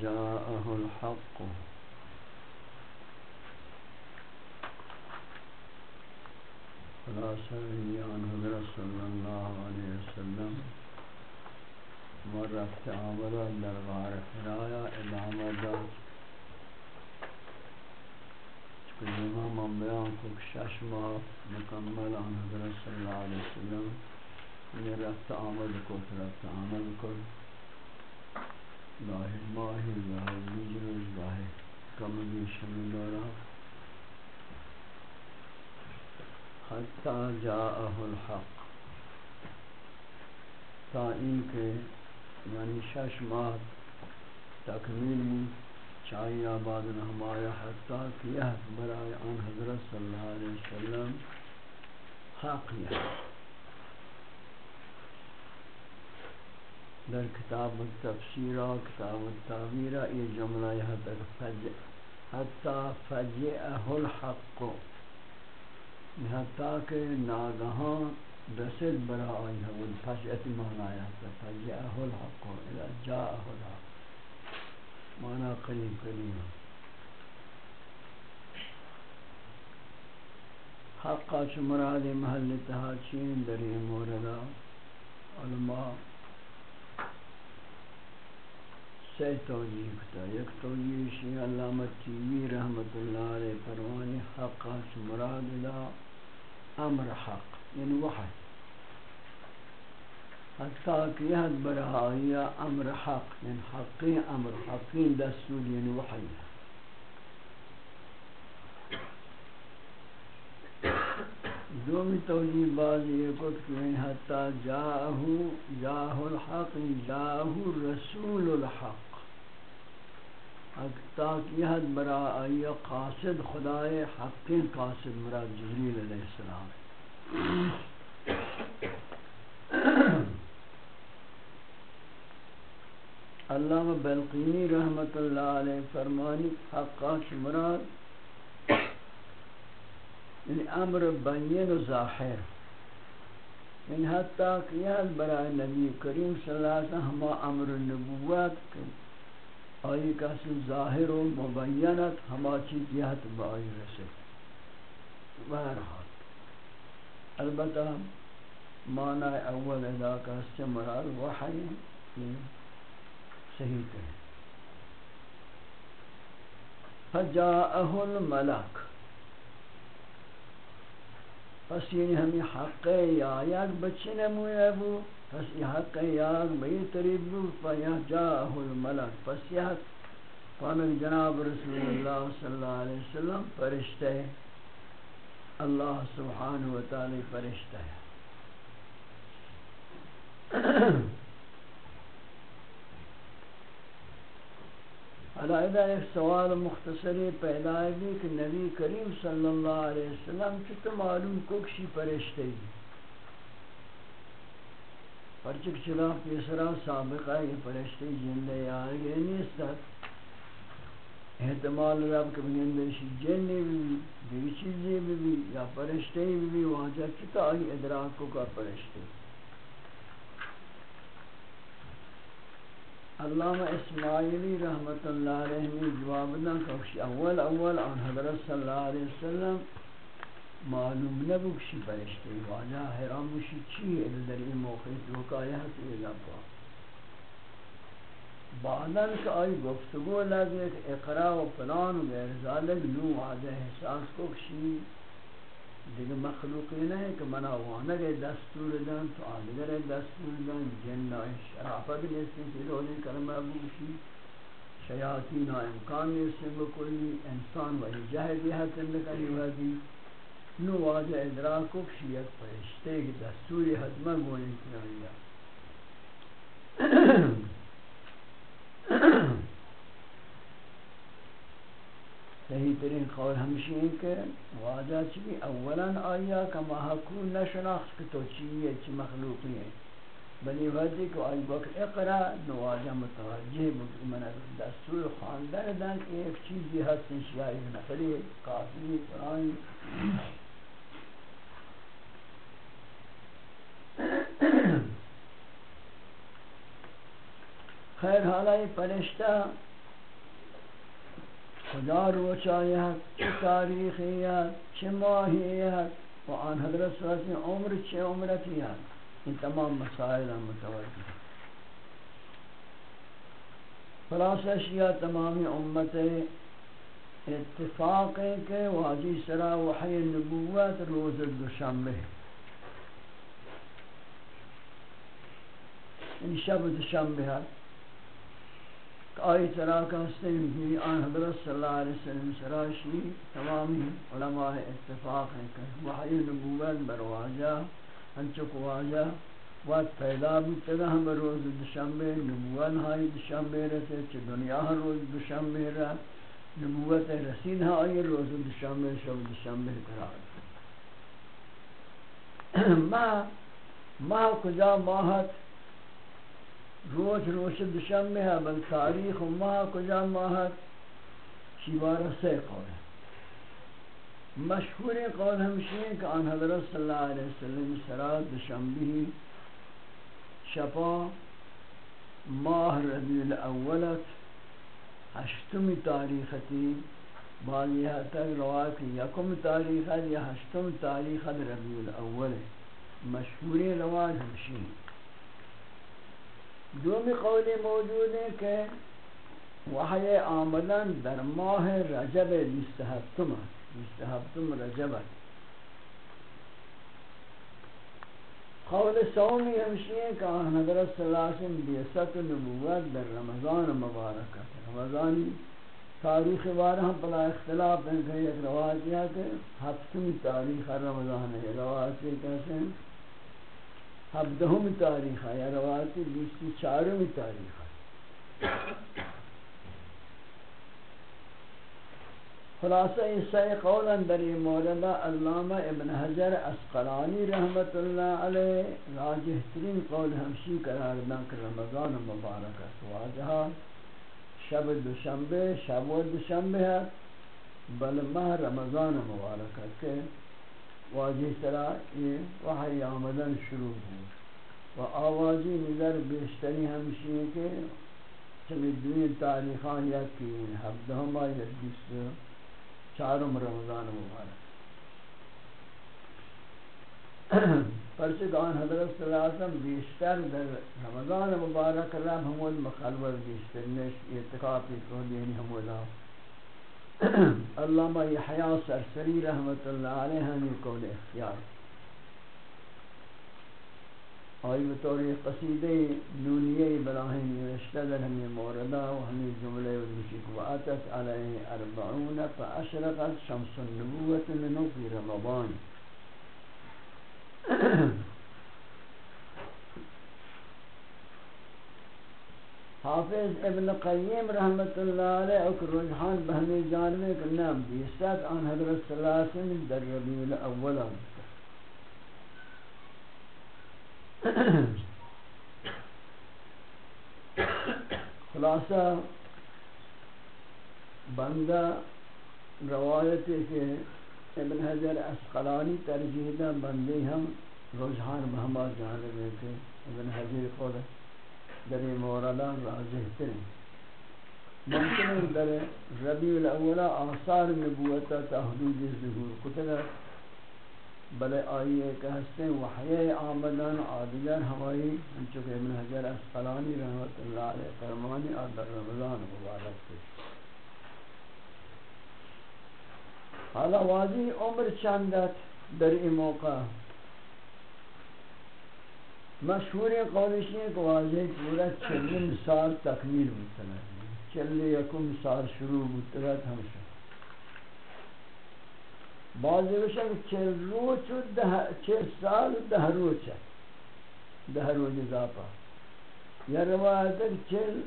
جاءه الحق. خلاصة عن حضرت صلى الله عليه وسلم. مرت عملا دربار حرايا إلى مدات امام ہم بیان کو شش ماہ مکمل آن حضرت صلی اللہ علیہ وسلم. یہ رفت آمد کو رفت آمد کو لاہر ماہی لاہر بیجر لاہر حتی الحق تا یعنی شش ماہ تکمیل چاہیے آباد ہمارا حتیٰ کیا برائے آن حضرت صلی اللہ علیہ وسلم حق یہ در کتاب التفسیر کتاب التعبیر یہ جملہ یہاں تک فجع، حتی فجعہ الحق. حتیٰ کہ ناگہاں رسد برائے حول فجعت معنی ہے فجعہ الحق الى جاءہ الحق. مانا قریب قریب. حقا چھ مراد محل تحاچین در این موردا علماء سی توجیح کتا یک توجیح شیع علامت تیوی رحمت اللہ علیہ پروانی حق اس مراد دا امر حق یعنی وحی۔ حتی کہ یہ برہائی امر حق یعنی حقی امر، حقی دستور یعنی وحی۔ دومی توجیب بازی یہ کت کہ حتی جاہو جاہو الحق، جاہو رسول الحق. حتی کہ یہ برہائی قاصد خدای حقی قاصد مراد جبریل علیہ السلام. علامہ بلقینی رحمت اللہ علیہ فرمانی حقا مراد یعنی امر بین و ظاہر. یعنی حتیٰ کہ یہ برای نبی کریم صلی اللہ علیہ وسلم ہما امر نبوت آئی کسی ظاہر و مبینت ہما چیز یہت بائی رسے. بہرحال، البتہ معنی اول ادا کا سے مراد وحی صحیح کریں فجاءه الملک پس یعنی ہمیں حق یا یایاک بچے نمویا بو، پس یہ حق یایاک بئی طریب بو فجاءه الملک، پس یہ فامل جناب رسول اللہ صلی اللہ علیہ وسلم فرشتے اللہ سبحانہ وتعالی ہے۔ علیحدہ ایک سوال مختصری پیدا ہے کہ نبی کریم صلی اللہ علیہ وسلم چھتا معلوم ککشی پرشتے ہی پرچک چلا پیسرا سابقہ یہ پرشتے جندے آگے نہیں سکت احتمال رب کہ بگندشی جنی بھی بھی چیزی بھی بھی، یا پرشتے بھی بھی واجہ چھتا آئی ادراکوں کا پرشتے؟ علامہ اسماعیلی رحمت اللہ علیہ نے جواب دیا کہ اول اول ان حضرت صلی اللہ علیہ وسلم معلوم نبو کشی فرشتے واجہ حرام مشی چی ہے در این موقع دوکایہ سے لگا بعدن کہ آئی گفتگو لگے، اقرا و فلان و غیر ذالک نو واجہ احساس کو کشی۔ دیگه مخلوقی نہیں کہ منا وانگے دستور دن تو آدگر دستور دن جن شرافت نیستی کہ رولی کلمہ بوشی شیاطین امکان نیستی بکلی انسان وہی جہدی حتن لکنی ودی نو واجہ ادراکو کشیت پرشتے کی دستوری حتمہ گولی کنیا صحیح ترین قول ہمشی ہے کہ واجہ چی اولا آیا کما حکون نشناخت کہ تو چیئے چی مخلوقی ہے۔ بنی وقتی کو آئی وقت اقرا نواجہ متوجہ بک من دستور خاندر دن ایک چیزی ہستی شیعی نفری کافری قرآن۔ خیر، حالا یہ پرشتہ کجا خدا روچایت چه تاریخیت چه ماهیت و آن حضرت صلی اللہ علیہ وسلم عمر چه عمرتیت این تمام مسائل ہم متوجہ خلاص اشیاء تمامی امت اتفاق ہے کہ واجی سرا وحی نبوت روز دوشنبہ ان شب دوشنبہ ہے۔ آئی طرح کا حسن بھی آن حضرت صلی اللہ علیہ وسلم سراشی تمامی علماء اتفاق ہیں کہ وحی نبوت برواجہ ہنچو کو آجا وقت پیدا بودتا ہم روز دشنبے نبوت ہائی دشنبے رہتے چھ دنیا ہر روز دشنبے رہ نبوت رسید ہائی روز دشنبے شب دشنبے قرار۔ ماہ ماہ کجا ماہت؟ روز روز دشنبے ہے، بل تاریخ ماہ کجا ماہت شیوارہ سے قول ہے۔ مشہور قول ہمشی ہے کہ آن حضرت صلی اللہ علیہ وسلم سرات دشنبی شپا ماہ ربیع الاولت ہشتم تاریختی بعضی حد تک روایت یکم تاریخت یا ہشتم تاریخت ربیع الاول۔ مشہور روایت ہمشی دومی قولی موجود ہے کہ وحی آمدن در ماہ رجب بیست ہفتم ہے مستحبتم رجبت قول سومی ہمشی ہے کہ حضرت صلی اللہ علیہ وسلم بیست نبوت در رمضان مبارکت رمضانی تاریخ بارہ ہم پلا اختلاف ہیں کہ ایک روایت یہ کہ ہفتمی تاریخ رمضان ہے. روایت یہ کہتے ہیں ہفتہم تاریخ ہے یا روایت بیستی چارمی تاریخ ہے خلاصہ اس قولا در یہ موردہ علامہ ابن حجر اسقلانی رحمت اللہ علیہ، راجح ترین قول ہمشی قرار دن کہ رمضان مبارک ہے۔ واجہا شب دوشنبے شب و دوشنبے ہے، بل ماہ رمضان مبارک ہے کہ واجہ سرا یہ وحی آمدن شروع ہو و آوازی نظر بیشتری ہمشی کے چمی دوین تاریخان یک کی ہفتہ یک بیستے چارم رمضان مبارک۔ پرچگان حضرت صلی اللہ علیہ وسلم بیشتر در رمضان مبارک رب ہمول مخلوط بیشتر نشت اعتقافی کو دینی ہمولا علامہ یحیاء سرسری رحمت اللہ علیہ ہمیں قول اختیار آئی بطور قصیدہ نونیہ براہیم نوشتہ در ہمیں موردہ و ہمیں جملے و نشک و علیہ اربعون فاشرقت شمس النبوت لنوفی رمضان۔ حافظ ابن قیم رحمت اللہ علیہ اکر رجحان بہمی جانبے کرنا بیست آن حضرت صلی اللہ علیہ وسلم در ربیع الاول خلاصہ، بندہ روایت کہ ابن حجر اسقلانی ترجیح دا بندے ہم رجحان محمد جان رہے تھے۔ ابن حجر خود در این موردہ راجح ترین ممکن در ربیع الاولہ آثار نبوتا تا حدود ظہور کتگا بلے آئیے کہ ہستے وحی آمدن آدگر ہوائی انچکہ ابن حجر اسقلانی رحمت اللہ علیہ فرمانی آدر رمضان مبارک تھی حالا واضی عمر چندت در این موقع؟ مشہور قولشی ہے کہ واضح پورا چلن سال تکمیل ہوتا ہے۔ چل یکم سال شروع ہوتا ہے ہمشہ بعضی بشن چل روچ و ده چل سال و ده روچ ده روچ اضافه یا روایت چل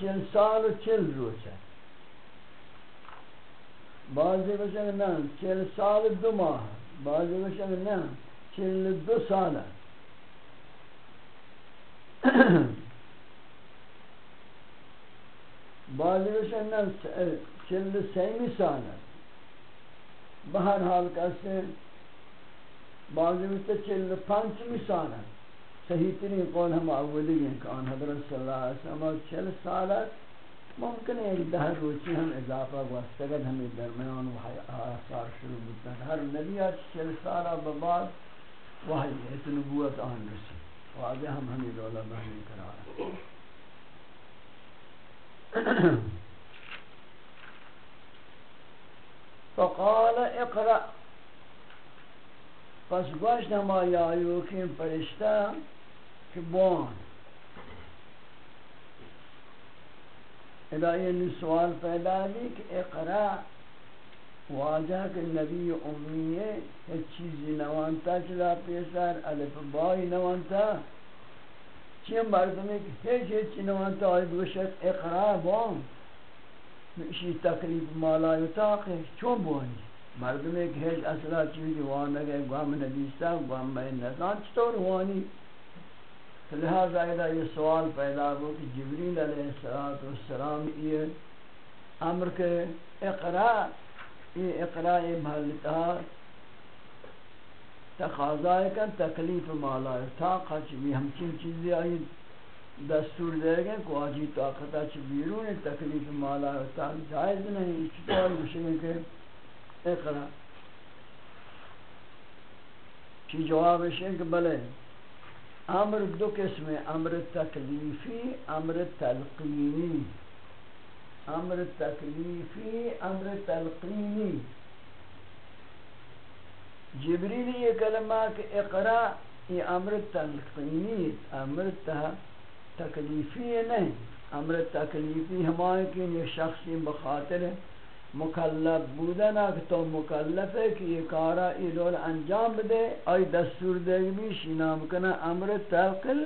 چل سال و چل روچ بعضی بشن نه چل سال دو ماه بعضی بشن نه چل دو سال بعض روشن چل سیمی سال بہر حال کسی بعض روشن چل پانچ سال صحیح ترین قول ہم اولی ہیں کہ آن حضرت صلی اللہ علیہ وسلم چل سالت ممکن ہے ایک دہر روچی ہم اضافہ وستگد ہمیں درمیان وحی آثار شروع بودتا ہے ہر نبی آج چل سالہ بباد وحی ہے نبوت آن رسی واضح ہم ہمیں دولا بہنی کرا رہا۔ فقال اقرأ۔ پس گوشت ہما یایو کہ پرشتہ کہ بوان۔ ادائی یعنی سوال پیدا بھی کہ اقرا واجہ کہ نبی امی ہے، ایک چیزی نوانتا چلا پیسر الف بائی نوانتا۔ چیم مردمی کہ ہیچ ہیچ نوانتا، آئی بوشت اقرا بان اسی تکلیف مالا یتاقی چون بوانی۔ مردمی کہ ہیچ اصلا چیزی وانگے گوام نبیستا، گوام بین نظام چطور وانی۔ لہذا اذا یہ سوال پیدا ہو کہ جبریل علیہ السلام یہ امر کے اقرا یہ اقرا محلتا تقاضا ہے تکلیف مالا طاقت بھی ہم چین چیزیں آئی دستور دے گئے کو آجی طاقتا چھ بیرون تکلیف مالا تا جائز نہیں چطور مشکل کہ اقرا چی جواب ہے کہ بلے، امر دو قسم امر تکلیفی، امر تلقینی۔ امر تکلیفی، امر تلقینی. جبریل یہ کلمہ کہ اقرا، یہ امر تلقینی، امر تکلیفی نہیں. امر تکلیفی ہمارے کی شخصی بخاطر ہے مکلف بودن کہ تو مکلف ہے کہ یہ کارا ایدول انجام دے، آئی دستور دے بھی شنام کنا امر تقل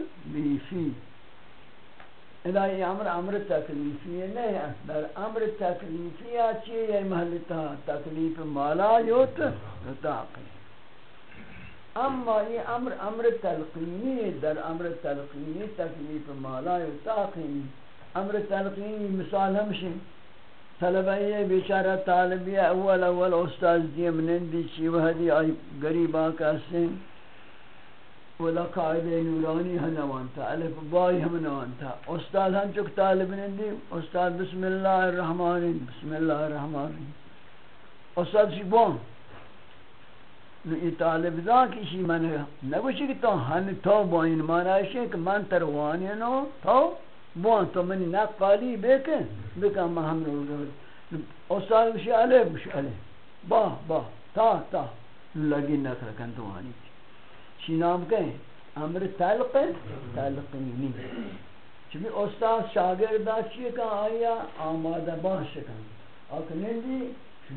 بیفی الہی امر امر تکلیفی ہے نہیں در امر تکلیفی آچی ہے یہ محلتا تکلیف مالا یوت تاقل اما یہ امر امر تلقینی در امر تلقینی تکلیف مالا یوت تاقل امر تلقینی مثال ہمشن طلبہ یہ بیچارہ طالبی اول اول استاذ دیم نندی چی وحدی آئی گریب آکا سن ولا قائد نورانی ہم نوانتا، الف بائی ہم نوانتا۔ استاذ ہم چک طالب نندی استاذ بسم اللہ الرحمن بسم اللہ الرحمن استاذ شی بون نو ای طالب دا کشی من نگوشی کہ تو ہن تو بوین مانا ہے کہ من تروانی نو تو بوان تو منی نقالی بکن بکن ما هم رو رو۔ استاد بشی علی بشی علی با با، تا تا، لگی نکر کن تو آنی چی نام کہیں؟ امر تلق تلقینی چمی استاد شاگردہ چیئے کن آیا آماده باش کن آکھ نندی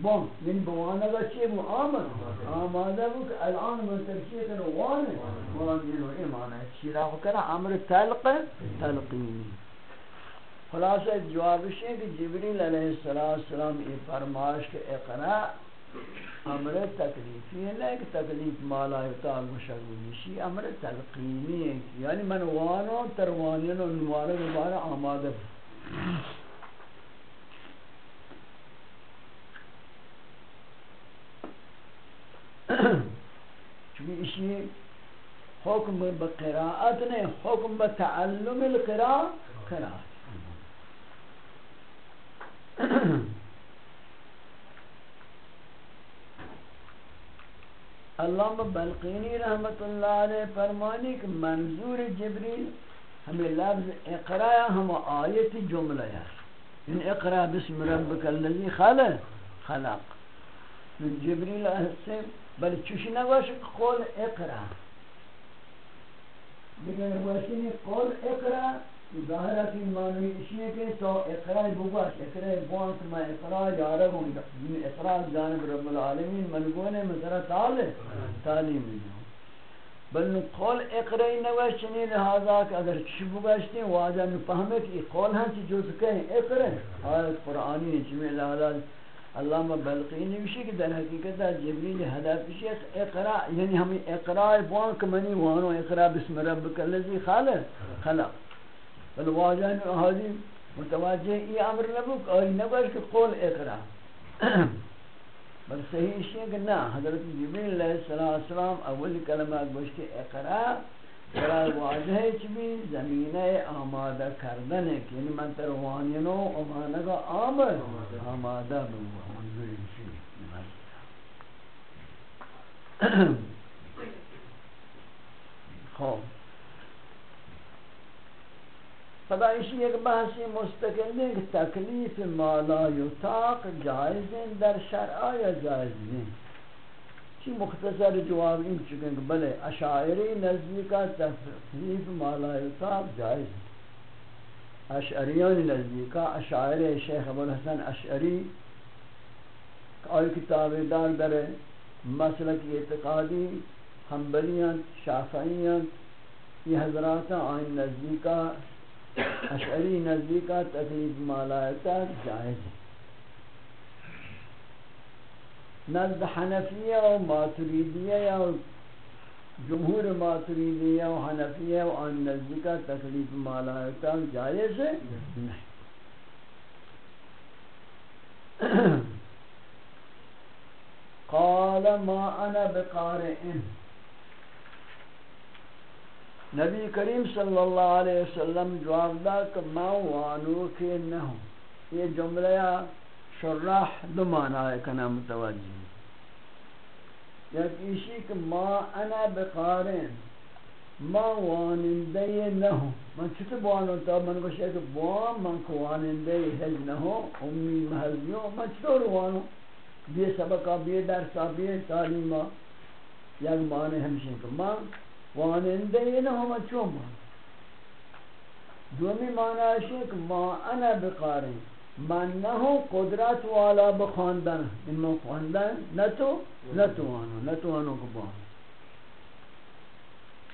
بون، من بوانا گا چیئے بو؟ آمد آماده بو کہ الان منتر چیئے کن وانے وانے رو ایمانا چیرا ہو کرا؟ امر تلق تلقینی خلاصہ جواب ہے کہ جبریل علیہ السلام یہ فرمائش کے اقرا امر تکلیفی ہے نہ کہ تکلیف مالا تعال مشغولی شی امر تلقینی ہے یعنی من وانو تروانین و نوارا دوبارہ آمادہ چونکہ اسی حکم بقراءت نے حکم بتعلم القراء قراءت۔ علامہ بلقینی رحمت اللہ علیہ فرمانی کہ منظور جبریل ہمیں لفظ اقرا ہم آیت جملہ ہے ان اقرا بسم ربک الذی خلق خلق. جبریل سے بل چوشی نگوش قول اقرا. لیکن گوشی قول اقرا ظاہر ہے معنی اسی ہے کہ تو اقرار بگوش، اقرار بوانت میں اقرار یارہ ہوں گا اقرار جانب رب العالمین منگونے مثلا تعلیم تعلیم دیوں بل قول اقرار نوش چنی لہذا کہ اگر چی بگوشتی واجہ نفہمے کہ قول ہم چی جو سکے اقرار آیت قرآنی چمی لہذا علامہ بلقی نوشی کہ در حقیقت جبریل ہدف ہے اقرا یعنی ہم اقرا بوان کمنی وانو اقرا بسم ربک الذی خلق خلق۔ بل واجن احادی متوجہ یہ امر نبوک اور نبوش کہ قول اقرا. بل صحیح ہے کہ نہ حضرت جبریل علیہ السلام اول کلمہ گوش کے اقرا. برای واضح چبی زمینه آماده کردن که یعنی من تر وانینو امانگا آمد. آماده. بگو. خوب خدا اسی ایک بحثی مستقل ہے کہ تکلیف مالا یطاق جائز ہیں در شرع یا جائز نہیں چی مختصر جواب این چکن کہ بلے اشاعری نزدیکا تکلیف مالا یطاق جائز ہیں اشعریان نزدیکا اشاعری شیخ ابو الحسن اشعری آئی کتاب دار در مسلک اعتقادی حنبلیان شافعیان یہ حضرات آئین نزدیکا اشعری نزدیکا تکلیف مالایتا جائز نزد حنفیہ و ماتریدیہ یا جمہور ماتریدیہ و حنفیہ و آن نزدیکا تکلیف مالایتا جائز ہے نہیں؟ قال ما انا بقارئ۔ نبی کریم صلی اللہ علیہ وسلم جواب دا کہ ما وانو کے نہ ہوں۔ یہ جملہ شرح دو معنی ہے کنا متوجہ یا کسی کہ ما انا بقارئ ما وانندے نہ ہوں۔ من چھتے بوانو تا؟ من گوشے کہ بوان، من کو وانندے حج نہ ہوں امی محضیوں من چھتو روانو بے سبقہ، بے درسہ بے تعلیمہ یک معنی ہمشن کہ من وانندے نہ ہم چون مان دومی معنی ہے کہ ما انا بقاری من نہ ہوں قدرت والا بخواندن ان میں خواندن نہ تو نہ تو آنو نہ تو آنو کو بان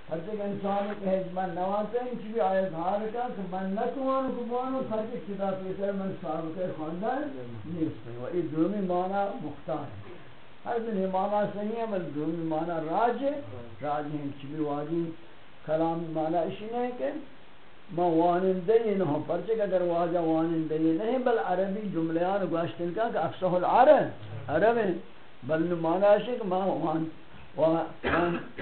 ہر تک انسان کے حجمان نوازے ہیں چی بھی آیت حال کا کہ من نہ تو آنو کو بانو ہر تک چدا پیسر من صاحب کے خواندن نیست ہے و یہ دومی معنی مختار ہے ہر دن معنی صحیح ہے بل دومی معنی راج ہے۔ راج ہے چی واجی، کلام معنی اسی نہیں کہ ما وانندے نہ پرچے کہ اگر واجہ وانندے نہیں، بل عربی جملیان گوشتن کا کہ افصح العرب، عرب ہے بل معنی ہے کہ ما وان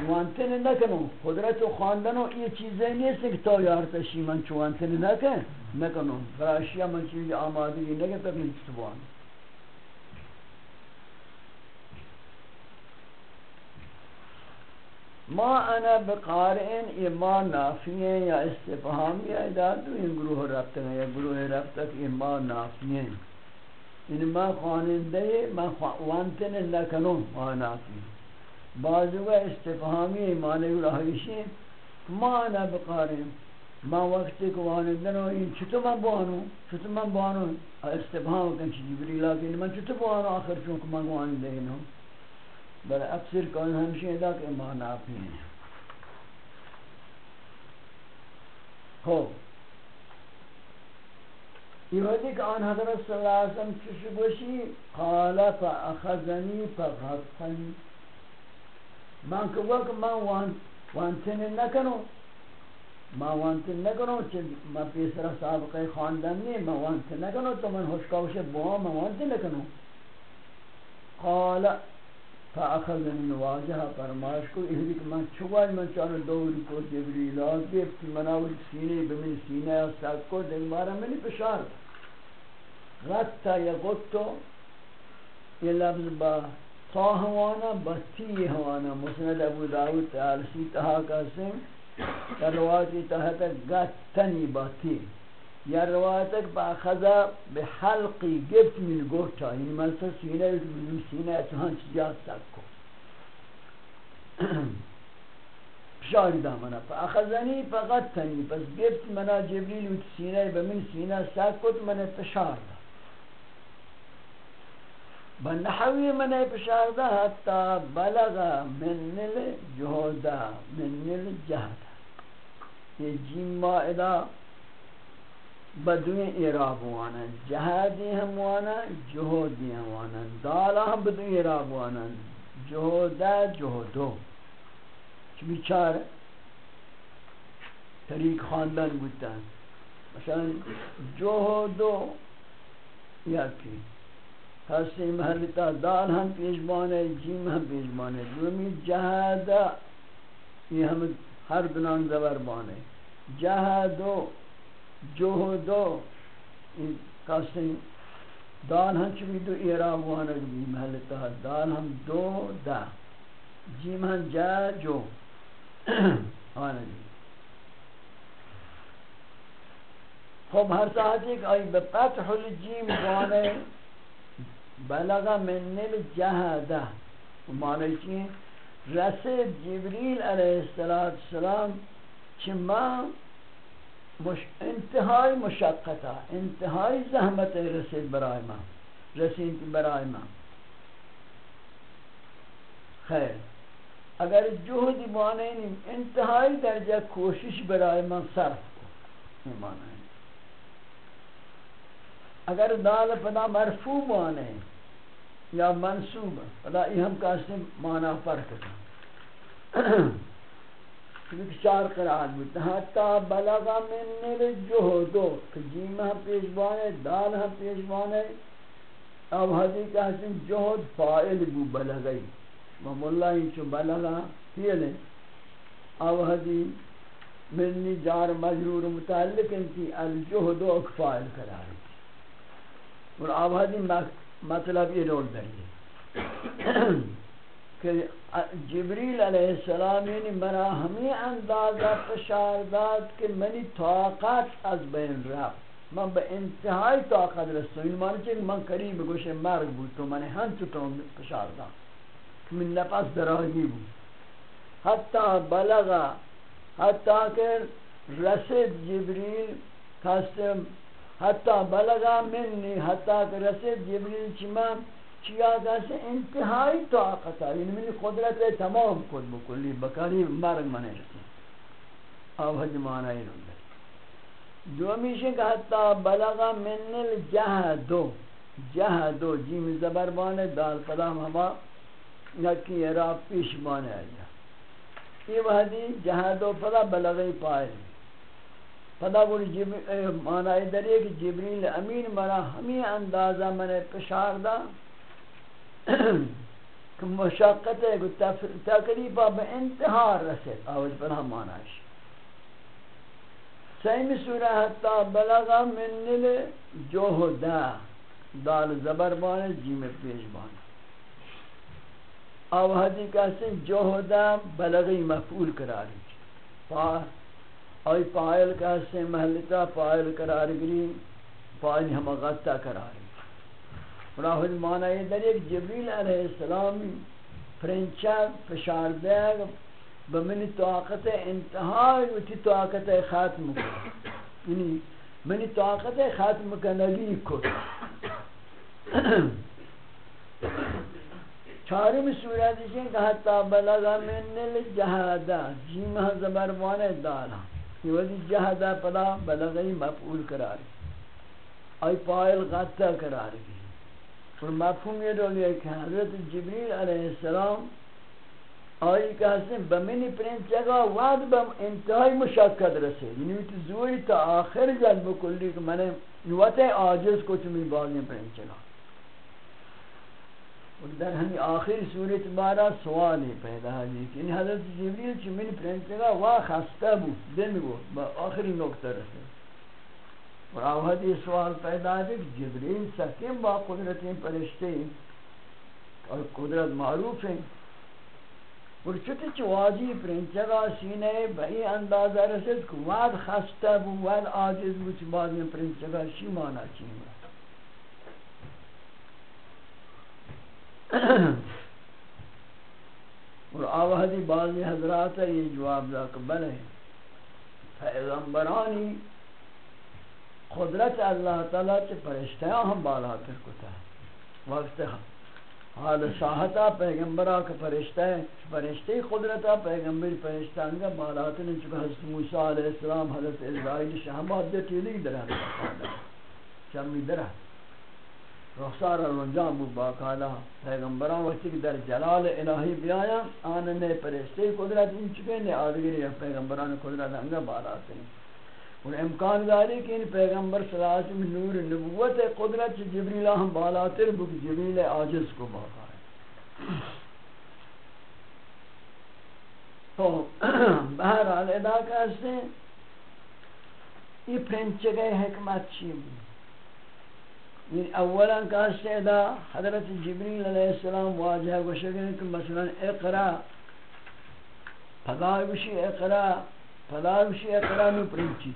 وانتن نکنو قدرت خواندنو یہ چیزیں نہیں سے کہ تو یار تشی من چوانتن نکن نکنو براشیا من چیز آمادگی نکن تک نہیں ما انا بقارئن یہ ما نافیہ یا استفہامی اداد ان گروہ ربط ہیں، یا گروہ ربط کہ یہ ما نافیہ ان یعنی ما خوانندے، ما وانتن لکنون ما نافیہ بعضو استفہامی معنی رہیشی ما انا بقارئن ما وقتی کو وانندنو این چطور من بوانو چطور من بوانو استفہام کنچی جبریلہ کہ یعنی من چطور بوانو آخر چونکہ من وانندے نو بل اکثر کون ہمشہ دا کہ ایمان آپ ہیں۔ ہو یہ وقتی کہ آن حضرت صلی اللہ علیہ وسلم چشبوشی قال فاخذنی فغطنی من کہ وقت من وان وانتن نکنو ما وانتن نکنو چھ ما پیسر سابقہ خاندن نہیں ما وانتن نکنو، تو من ہوشکاوش بوا ما وانتن نکنو۔ قال فاخذني واجهه فرماش کو اهدی کہ من چوال من چار دوری کو جبریل آ گفت مناول سینے بمن سینہ سات کو دن بارا منی پشار۔ غتا یغتو یہ لفظ با تا ہوانا بتی ہوانا مسند ابو داود تعالی تہا کا سن روایت تحت گتنی باتی یا روایت با خذا به حلقی گفت من گوتا یعنی من مثلا سینه من سینه تو هنچ جات سکو شاری دامنا فا اخذنی فقط تنی. پس گفت منا جبریل و سینه به من سینه سکت من پشار دا بنحوی من پشار دا حتی بلغ من الجهد من الجهد یہ جیم مائدہ بدوی اعراب وانا جہادی ہم وانا جہودی ہم وانا، دالا ہم بدوی اعراب وانا جہودا جہودو چھ بیچار طریق خاندان بودتا مثلا جہودو یا کی؟ ہستی محلتا دال ہم پیشبانے جیم ہم پیشبانے دومی جہادا یہ ہم ہر بنان زبر بانے۔ جہادو جہدو کسی دال ہم چوی دو ایراب وانک بھی جی محلتا دال ہم دو دا جیم ہم جا جو آنک بھی خب ہر ساعت ایک آئی بفتح الجیم وانے بلغ من نل جہدہ معنی چیئے رسید جبریل علیہ السلام چما مش انتہائی مشقتا انتہائی زحمت رسید برای ما، رسید برای ما۔ خیر، اگر جہدی معنی انتہائی درجہ کوشش برای ما صرف کو معنی اگر دال پدا مرفوع معنی یا منصوب پدا یہ ہم کہتے ہیں معنی فرق ہے۔ چار قرآن بودتا حتی بلغا من نل جہدو کہ جیمہ پیشوانے دال ہم پیشوانے اب حدی کہتے ہیں جہد فائل بو بلغی مم اللہ انچو بلغا فیل ہے اب حدی منی جار مجرور متعلق انتی الجہدو اک فائل کراری اور اب حدی مطلب یہ رول دریئے کہ جبریل علیہ السلام یعنی مرا ہمیں اندازہ پشار داد کہ منی طاقت از بین رفت. من به انتہائی طاقت رسو این معنی چه من قریب گوش مرگ بود، تو من ہن تو تو پشار داد. من نفس دراغی بود. حتی بلغا حتی کہ رسد جبریل کستم حتی بلغا منی، حتی کہ رسد جبریل چمان چیا دست انتہائی طاقت ہے یعنی منی قدرت تمام کد بکلی بکاری مرگ منے رسی آوہد معنی رون دے دو میشن کہ حتی بلغا من الجہدو جہدو جیم زبر زبربان دال پدام ہما یکی عراب پیش بانے آیا یہ وحدی جہدو پدا بلغی پائے۔ پدا بولی معنی در ایک جبریل امین مرا ہمیں اندازہ منے پشار دا کہ مشقت ہے کہ تقریباً بے انتہا رسید. آوز پر ہم معنیش سیمی سورہ حتی بلغا من نل جوہدہ دال زبر بانے جیم پیش بانے آو حدی کہتے ہیں جوہدہ بلغی مفعول کراری آئی پائل کہتے ہیں محلتا پائل قرار گری پائل ہم غطہ کراری راہد معنی در ایک جبریل علیہ السلام فرنچا فشار دیگ بمنی طاقت انتہائی وتی طاقت ختم یعنی منی طاقت ختم کنگی کو چارم صورت ہے کہ حتی بلغا من الجہادہ جیمہ زبرمان دالا یہ وزی جہادہ پدا بلغی مفعول قرار. آئی پائل غطہ قرار گئی اور مفہوم یہ دول ہے کہ حضرت جبریل علیہ السلام آئی کہ حسن بمینی پرنس جگہ وعد بم انتہائی مشاکت رسے یعنی تو زوری تا آخر جلب کلی کہ میں نے نوات آجز کو چمی باغی پرنس جگہ۔ اور در ہمی آخر صورت بارا سوالی پیدا ہے جی کہ یعنی حضرت جبریل چی منی پرنس جگہ وا خستہ بود، دن بود، با آخری نکتہ رسے اور آوہد یہ سوال پیدا ہے کہ جبریل سکیم با قدرتیں پرشتے اور قدرت معروف ہیں۔ اور چوتی چواجی پرنچگا سینے بہی اندازہ رسید کہ واد خستہ بو واد آجز بو، چی بعضی پرنچگا شی مانا چیم اور آوہدی بعضی حضرات یہ جواب دا کہ بلے، پیغمبرانی قدرت اللہ تعالی چ فرشتہ ہم بالا کر کوتا وقت حال ساحتا پیغمبرہ کا فرشتہ ہے فرشتے قدرتا پیغمبر فرشتہ انگا بالاتن چکا حضرت موسیٰ علیہ السلام، حضرت اسرائیل شہمات دے تیلی درہ۔ چمی درہ۔ رخصار الرنجام بو باقالا پیغمبران وقتی کہ در جلال الہی بیایا آننے فرشتے قدرت ان چکے، نے آدگری پیغمبران قدرت انگا بالاتن اور امکان داری کہ ان پیغمبر صلی اللہ علیہ وسلم نور نبوت قدرت جبریل ہم بالاتر بک جبریل عاجز کو باقا ہے۔ تو بہرحال ادا کہتے ہیں، یہ پرنچ گئے حکمت چی بھی یعنی اولا کہتے ہیں ادا حضرت جبریل علیہ السلام واجہ گوشگن کہ مثلا اقرا پدای بشی اقرا پدای بشی اقرا نو تھی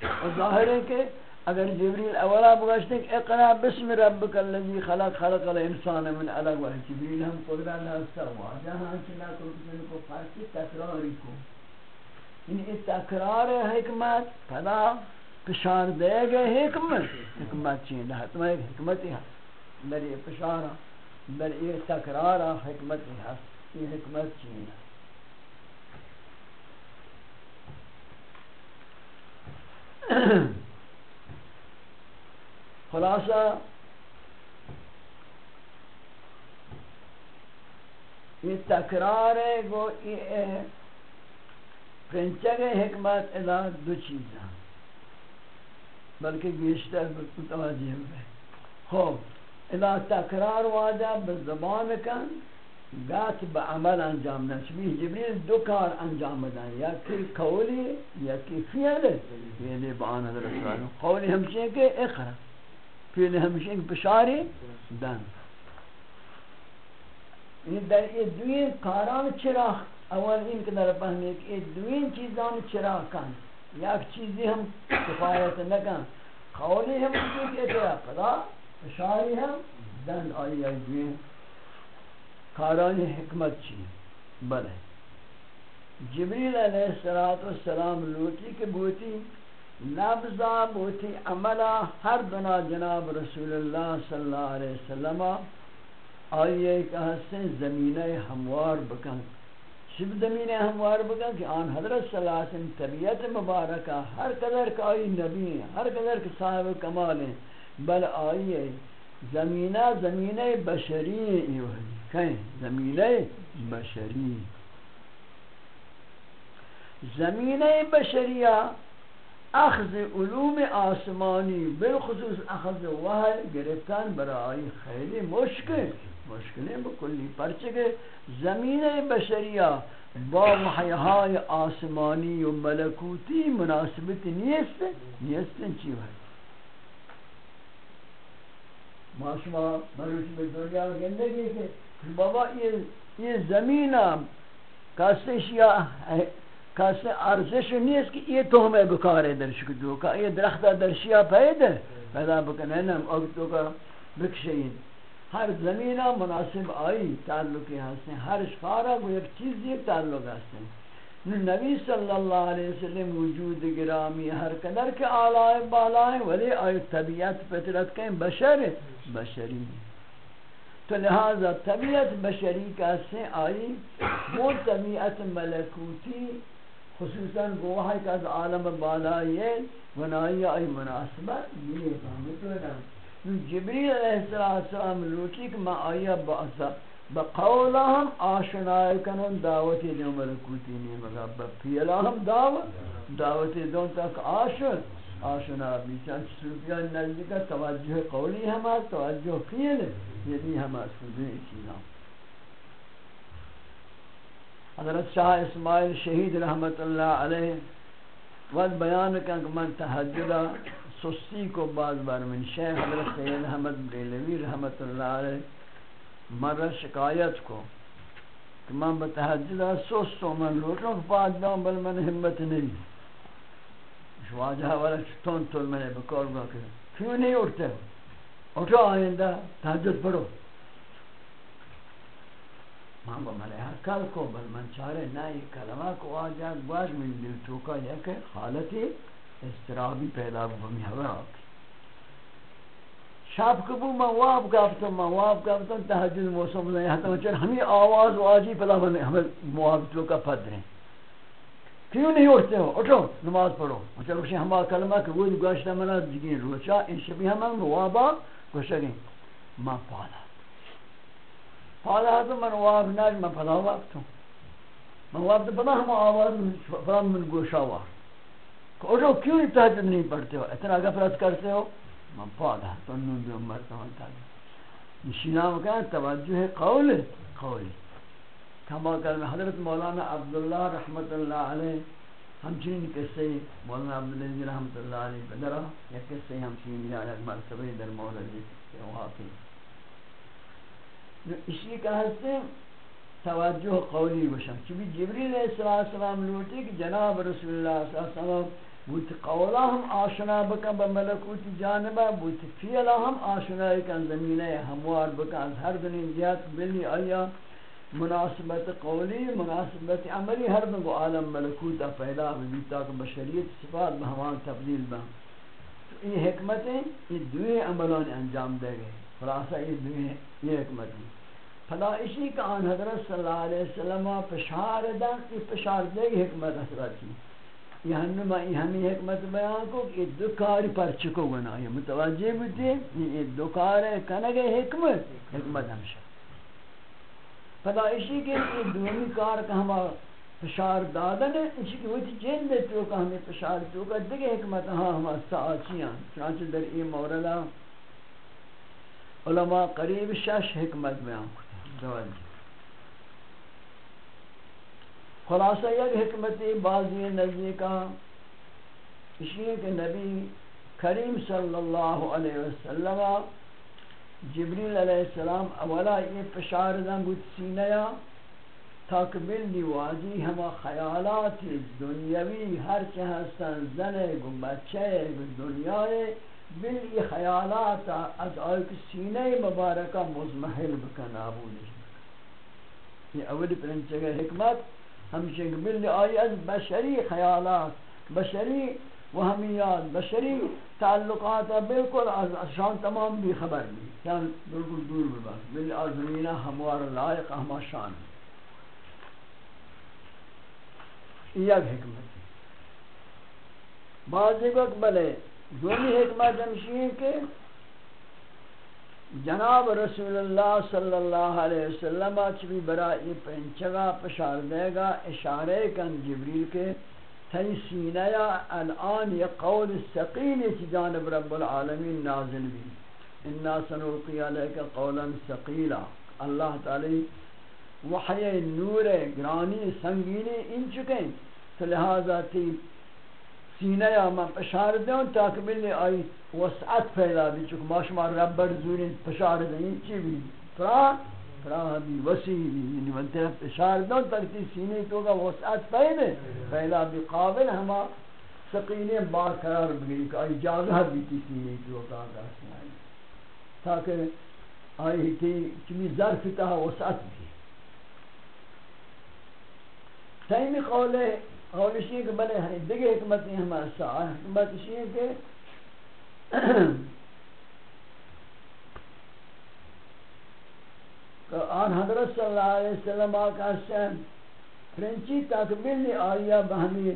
اور ظاہر ہے کہ اگر جبریل اولا بگشتے کہ اقرا بسم ربک اللذی خلق خلق الانسان من علق و جبریل ہم قدرہ ناستا ہوا جہاں چلا تو کسی کو فرسی تکراری کو۔ یعنی ان ای تکرار حکمت، پدا پشار دے گئے حکمت۔ حکمت چین لہت میں حکمتی ہاں۔ ہے در ہاں، یہ پشارا در یہ تکرارا ہاں، حکمتی ہے یہ حکمت چین ہے خلاصہ یہ تکرار ہے، وہ یہ پرنچگ حکمت ادا دو چیزاں۔ بلکہ بیشتر متوجہ ہوئے خوب ادا تکرار واجہ بزبان کن۔ گات با عمل انجام نہ چبی جبریل دو کار انجام دن یا کہ قولی، یا کہ فعل یعنی بان حضرت رسول قولی ہمشہ کہ اقرا فعل ہمشہ کہ بشاری دن در یہ دوین کاران چراغ. اول این کہ در فهمی کہ یہ چیزان چراغ کن یک چیزی ہم کفایت نکن. قولی ہمشہ کہ اقرا پدا بشاری ہم دن آئی دوین کاران حکمت چی؟ بلے۔ جبریل علیہ السلام لوٹی کے بوتی نبزا بوتی عملہ ہر بنا جناب رسول اللہ صلی اللہ علیہ وسلم۔ آئیے کہ حسن زمینہ ہموار بکن۔ شب زمینہ ہموار بکن کہ آن حضرت صلی اللہ علیہ وسلم طبیعت مبارکہ ہر قدر کا آئی نبی ہیں، ہر قدر کا صاحب کمال ہیں۔ بل آئیے زمینہ زمینہ بشری کہیں؟ زمینہ بشری۔ زمینہ بشریہ اخذ علوم آسمانی، بالخصوص اخذ وحی گرفتان برای خیلی مشکل مشکلیں بکلی پرچکے زمین بشریہ با وحیهای آسمانی و ملکوتی مناسبت نیست نیست چی ہے ما شما مروش به دنیا زندگی که بابا یہ زمین کاسش یا کاسه ارزش نیست که یہ تو ہمیں بکارے درش کو دو کا یہ درخت درشیا پیدا پیدا بکنه نم اگ تو کا بکشین ہر زمین مناسب آئی تعلقی ہستے ہر اشخارا کو ایک چیز ایک تعلق ہستے نبی صلی اللہ علیہ وسلم وجود گرامی ہر قدر کے آلائے بالائے، ولی آئی طبیعت فطرت کہیں بشر بشری تو لہذا طبیعت بشری کا سے آئی، وہ طبیعت ملکوتی، خصوصاً گواہ کا از عالم بالائی ہے ونائی آئی مناسبت یہ فهمتونا جبریل علیہ السلام لوٹی کہ ما آیا باسا بقولهم آشنائی کنون دعوتی دیو ملکوتی نہیں مگا بپیلهم دعوت. دعوتی دون تک آشن. آشنا بیچان صوفیان نزدیکا توجہ قولی ہما توجہ فیل یہ بھی یعنی ہما سوزی چیزاں حضرت شاہ اسماعیل شہید رحمت اللہ علیہ وقت بیان کن کہ من تحجدہ سستی کو بعض بار من. شیخ حضرت سید احمد بریلوی رحمت اللہ علیہ مرہ شکایت کو کہ من بتحجدہ سستوں من لوٹوں کہ پاک دام بل من حمت نہیں واجہ والا تون تون میں نے بکار گا کہ کیوں نہیں اٹھتے اٹھو آئندہ تحجد پڑھو ماں با ملے کل کو، بل من چارے نئی کلمہ کو آجا باش من دل توکا یہ کہ حالتی استرابی پیدا بمی ہوا آکی. شب کبو من واب گفتم، من واب گفتم تحجد موسم نہیں حتی چن ہمیں آواز واجی پلا من ہمیں مواب تو کا پدریں کیوں نہیں اٹھتے اچھا، ہو اٹھو نماز پڑھو. چلو کشی ہما کلمہ کہ وہ گوشتا منا جگین روچا ان شبی ہم موابا گوشتا گئیں من پالا. پالا تو من واب ناج من پلا وقت ہوں من واب تو پلا ہم آواز پلا من گوشا وار. اٹھو اچھا، کیوں نہیں تحجد نہیں پڑھتے ہو؟ اتنا گفرت کرتے ہو؟ من پادا تو نون بھی عمر تو ہنتا نشینا مکان توجہ قول قول. کما کر حضرت مولانا عبداللہ رحمت اللہ علیہ ہمچین قصے مولانا عبداللہ رحمت اللہ علیہ بدرہ یا قصے ہمچین یا ایک مرتبہ در مولدی کے واقعی اسی کا حصے توجہ قولی بشم چبی جبریل علیہ السلام لوٹی کہ جناب رسول اللہ صلی اللہ علیہ وسلم بوت قولا ہم آشنا بکن بملکوت جانبا بوت فیلا ہم آشنا کن زمینہ ہموار بکن ہر دنی جہت بلی آیا. مناسبت قولی، مناسبت عملی، ہر دنگو عالم ملکوت پیدا بھی تاک بشریت صفات بہمان تبدیل با. تو یہ حکمتیں یہ دوئے عملان انجام دے گئے. خلاصہ یہ دوئے، یہ حکمتیں فلا اسی کا آن حضرت صلی اللہ علیہ وسلم پشار دا یہ پشار دے گئے حکمت حضرت کی. یہ ہنما یہ ہمیں حکمت بیان کو کہ دو کاری پر چکو گنا یہ متوجہ بودی یہ دو کار ہے کنگے حکمت حکمت ہمشہ پدا اسی کے یہ دومی کار کا ہما پشار دادن ہے اسی کی وقت جن دے تو کہ ہمیں پشار تو کہ دیکھ حکمت ہاں ہما ساچیاں چنانچہ در ای موردہ علماء قریب شش حکمت بیان کو دوجہ خلاصہ یک حکمتی بازی نزدی کا اس لیے کہ نبی کریم صلی اللہ علیہ وسلم جبریل علیہ السلام اولا یہ پشار دن بود سینیا تاکبل نیوازی ہما خیالات دنیاوی، ہر چہ ہستن زنے گو بچے گو دنیای بل یہ خیالات از آئیک سینہ مبارکہ مزمحل بکن آبودش بکن۔ یہ اولی پرنچگہ حکمت۔ ہمشہ مل آئی از بشری خیالات، بشری وہمیات، بشری تعلقات بالکل از شان تمام بھی خبر بھی یعنی بالکل دور بھی بس۔ مل آزمینہ ہموار لائق، ہما شان۔ یک حکمت۔ بعض وقت بلے، دومی حکمت ہمشی ہے کہ جناب رسول اللہ صلی اللہ علیہ وسلم چبی برائی پنچگا پشار دے گا، اشارے کن جبریل کے تی سینیا الان یہ قول سقیل چی جانب رب العالمین نازل بھی۔ انا سنلقی علیکا قولا سقیلا۔ اللہ تعالی وحی نور گرانی سنگینی ان چکیں تو لہذا تی سینہ یا من پشار دیں تاکہ ملنے آئی وسعت پیدا بھی چکہ ما شما ربر زورین پشار دیں چی بھی؟ فرا؟ فرا بھی وسیع بھی یعنی من منتے پشار دیں تاکہ تی سینے تو کا وسعت پیدا پیدا بھی قابل ہما سقینے بار قرار بگئی، کہ آئی جاگہ بھی تی سینے تو کا آئی۔ تاکہ آئی تی چمی ظرف تا وسعت بھی۔ تیمی قولے اور اسی کہ بلے ہیں دیگه حکمت نہیں ہمارا ساہ حکمت اسی ہے کہ آن حضرت صلی اللہ علیہ وسلم آقا سے فرنچی تقبیل نے آیا بہمی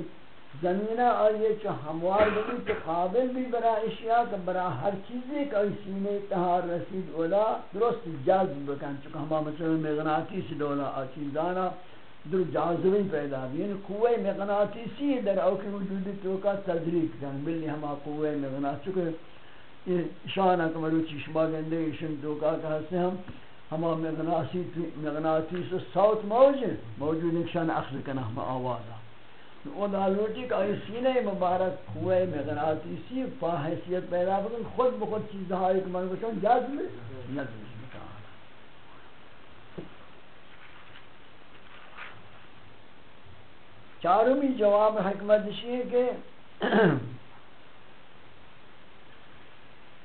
زمینہ آئیے چو ہموار بھی تو قابل بھی برا اشیاء کا برا ہر چیزی کا سینے تہار رسید اولا درست جذب بکن چکہ ہما مثلا مغناتی سے دولا آچیزانا۔ در جاذبی پیدا بھی یعنی قوہ مغناطیسی در اوکی وجودی تو کا تدریک کن بلی ہما قوہ مغناطیسی چکہ یہ شانہ کمرو چشمہ گندے شن تو کا کہتے ہم ہما مغناطیسی مغناطیس صوت موجود موجود نکشان اخذ کنا ہما آوازا۔ وہ دالوٹی کہ یہ سینہ مبارک قوہ مغناطیسی فا حیثیت پیدا بکن، خود بخود چیز دہائی کمان بچن جاذب نظر چارمی جواب حکمت ہے کہ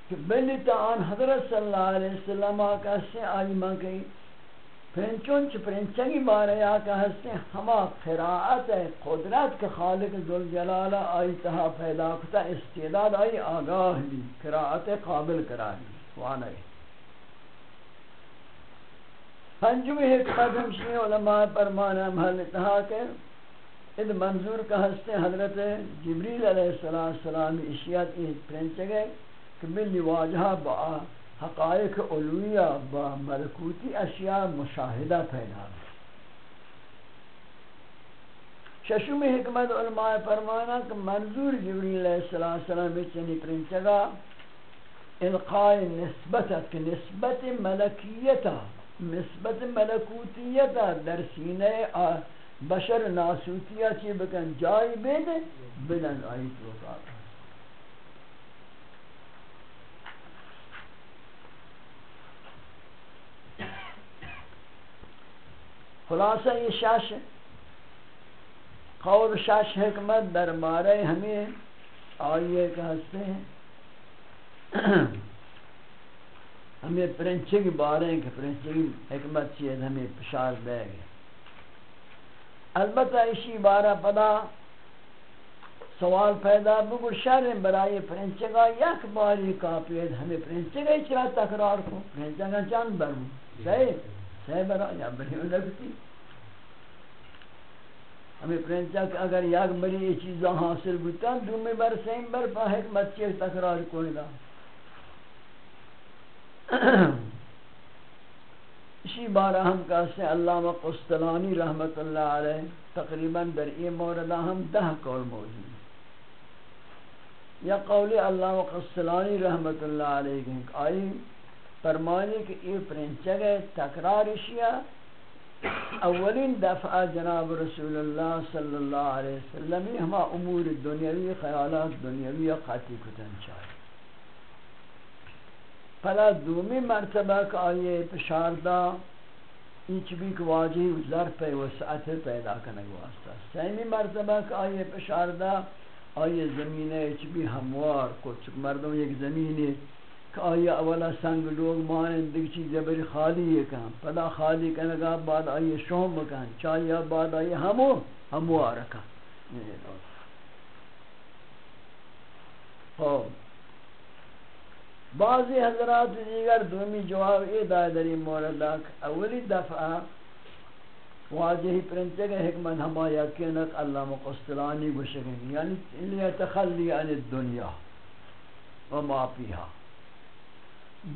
کہ بلی آن حضرت صلی اللہ علیہ وسلم آکا سے آئی ماں کہی پرنچون چھ پرنچنگی بارے آکا ہستے ہما قراءت قدرت کے خالق ذوالجلال آئی تہا پیدا کتا استعداد آئی، آگاہ لی قراءت قابل قرار لی وانه پنجمی حکمت ہمشی علماء پرمانا محل اتحا کے اد منظور کا ہستے حضرت جبریل علیہ السلام اشیات ای پرنچ گئے کہ ملی واجہ با حقائق علویہ با ملکوتی اشیاء مشاہدہ پیدا ششم حکمت علماء فرمانا کہ منظور جبریل علیہ السلام چنی پرنچگا القاء نسبتت کہ نسبت ملکیتا نسبت ملکوتیتا در سینہ بشر ناسوتیا چی بکن جائی بیدے بلن آئی توقع خلاصہ یہ شش قول شش حکمت در مارے ہمیں آئیے کہ ہستے ہیں. ہمیں پرنچے کی بارے ہیں کہ پرنچے کی حکمت چیز ہمیں پشار دے گئے. البتہ اسی بارہ پدا سوال پیدا بگو شر برای پرنچے کا یک باری کافی ہمیں پرنچے کا چرا تکرار کو پرنچے کا چند برمو، صحیح؟ صحیح برا یا بری لگتی؟ ہمیں پرنچا اگر یک بری یہ چیزاں حاصل بتا دومی بر، سیم بر، پا حکمت چیز تکرار کوئی دا اسی بارہ ہم کہتے ہیں علامہ قسطلانی رحمت اللہ علیہ، تقریباً در ای موردہ ہم دہ قول موجود یا قول علامہ قسطلانی رحمت اللہ علیہ آئی فرمانی کہ یہ پرنچگ تکرار اشیاء اولین دفعہ جناب رسول اللہ صلی اللہ علیہ وسلم ہما امور دنیاوی خیالات دنیاوی قاتی کتن چاہیے پلا دومی مرتبہ کا آئیے پشاردہ ایچ بھی کہ واجی ظرف وسعت پیدا کرنے واسطہ سیمی مرتبہ کا آئیے پشاردہ آئیے زمین ایچ بھی ہموار کچھ مردوں ایک زمین کہ آیا اولا سنگ لوگ مانن دیکھ چیز بری خالی یہ کہاں پدا خالی کنگا بعد آئیے شوم بکن چاہیا بعد آئیے ہمو ہمو آرکا خوب بعضی حضرات دیگر دومی جواب یہ اے دائدری موردہ اولی دفعہ واجہی پرنچے گئے حکمت ہما یقینت اللہ مقصلانی گوشکیں یعنی لیتخلی عن الدنیا وما فیہا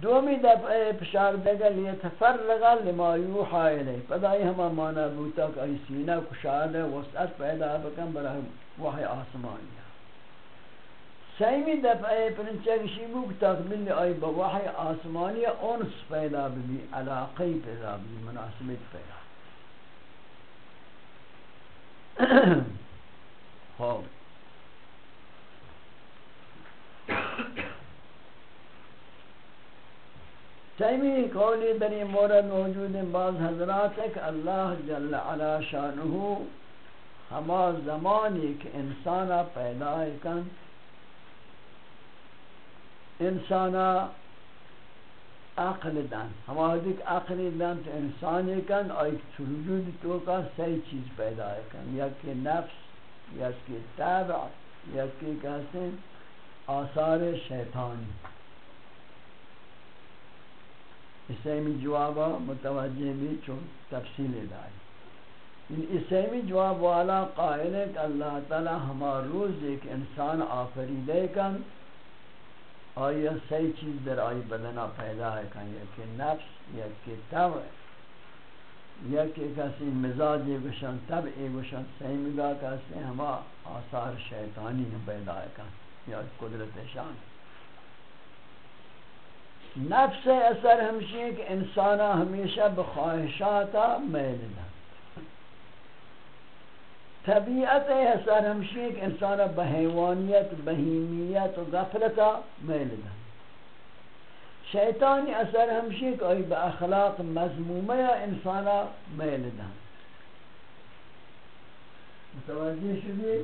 دومی دفعہ پشار دگا لیتفرغا لما یوحا الی پدائی ہما مانا بوتا کہ ای سینہ کشاد وسعت پیدا بکن برای وحی آسمانی. سیمی دفعہ پرنچہ کشی بوک تکمیل آئی با وحی آسمانی انس پیدا بھی علاقی پیدا بھی مناسبت پیدا خوب تیمی قولی در این مورد موجود بعض حضرات ہے کہ اللہ جل علا شانہو، ہما زمانی کہ انسانا پیدا کن انسانا عقل دن ہما دیکھ عقل دن تو انسانی کن آئی وجود تو کا سی چیز پیدا کن. یا کہ نفس، یا کہ تابع یا کہ کہتے آثار شیطانی اسیمی جوابا متوجہ بھی چون تفصیل داری ان اسیمی جواب والا قائل ہے کہ اللہ تعالی ہما روز ایک انسان آفریدے کن آیا سی چیز در آئی بدنا پیدا ہے کن یا کہ نفس یا کہ طبع، یا کہ کسی مزاج گوشن، طبع گوشن سیمی گا کسی ہما آثار شیطانی پیدا ہے کن یا قدرت شان۔ نفس اثر ہمشی ہے کہ انسانا ہمیشہ بخواہشاتا میل نہ۔ طبیعت اثر ہمشی ہے کہ انسانا بحیوانیت بہیمیت و غفلتا میل نہ شیطانی اثر ہمشی کہ ای با اخلاق مضمومہ یا انسانا میل نہ متوجہ شدی؟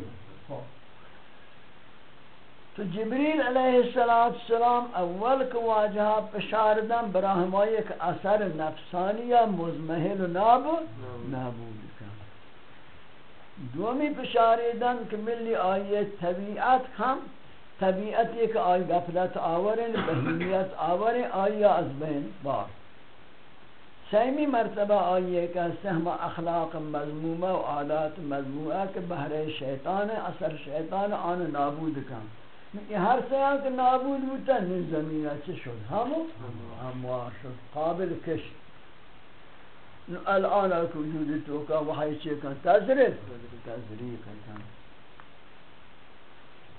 تو جبریل علیہ السلام اول کو واجہ پشاردن براہمائی ایک اثر نفسانی مزمحل و نابود. نابود. دومی پشاردن کہ ملی آئیے طبیعت ہم طبیعت ایک آئی غفلت آورن بہیمیت آورن آئی از بین بار. سیمی مرتبہ آئیے کہ سہم اخلاق مضمومہ و عادات مضمومہ کہ بہر شیطان، اثر شیطان آن نابود کن یہ یعنی ہر سیان کہ نابود ہوتا نہیں زمین اچھے شد؟ ہم ہموار شد. قابل کشت. الان اکو وجود تو کا وحی چے کن تذریف تذریف کن.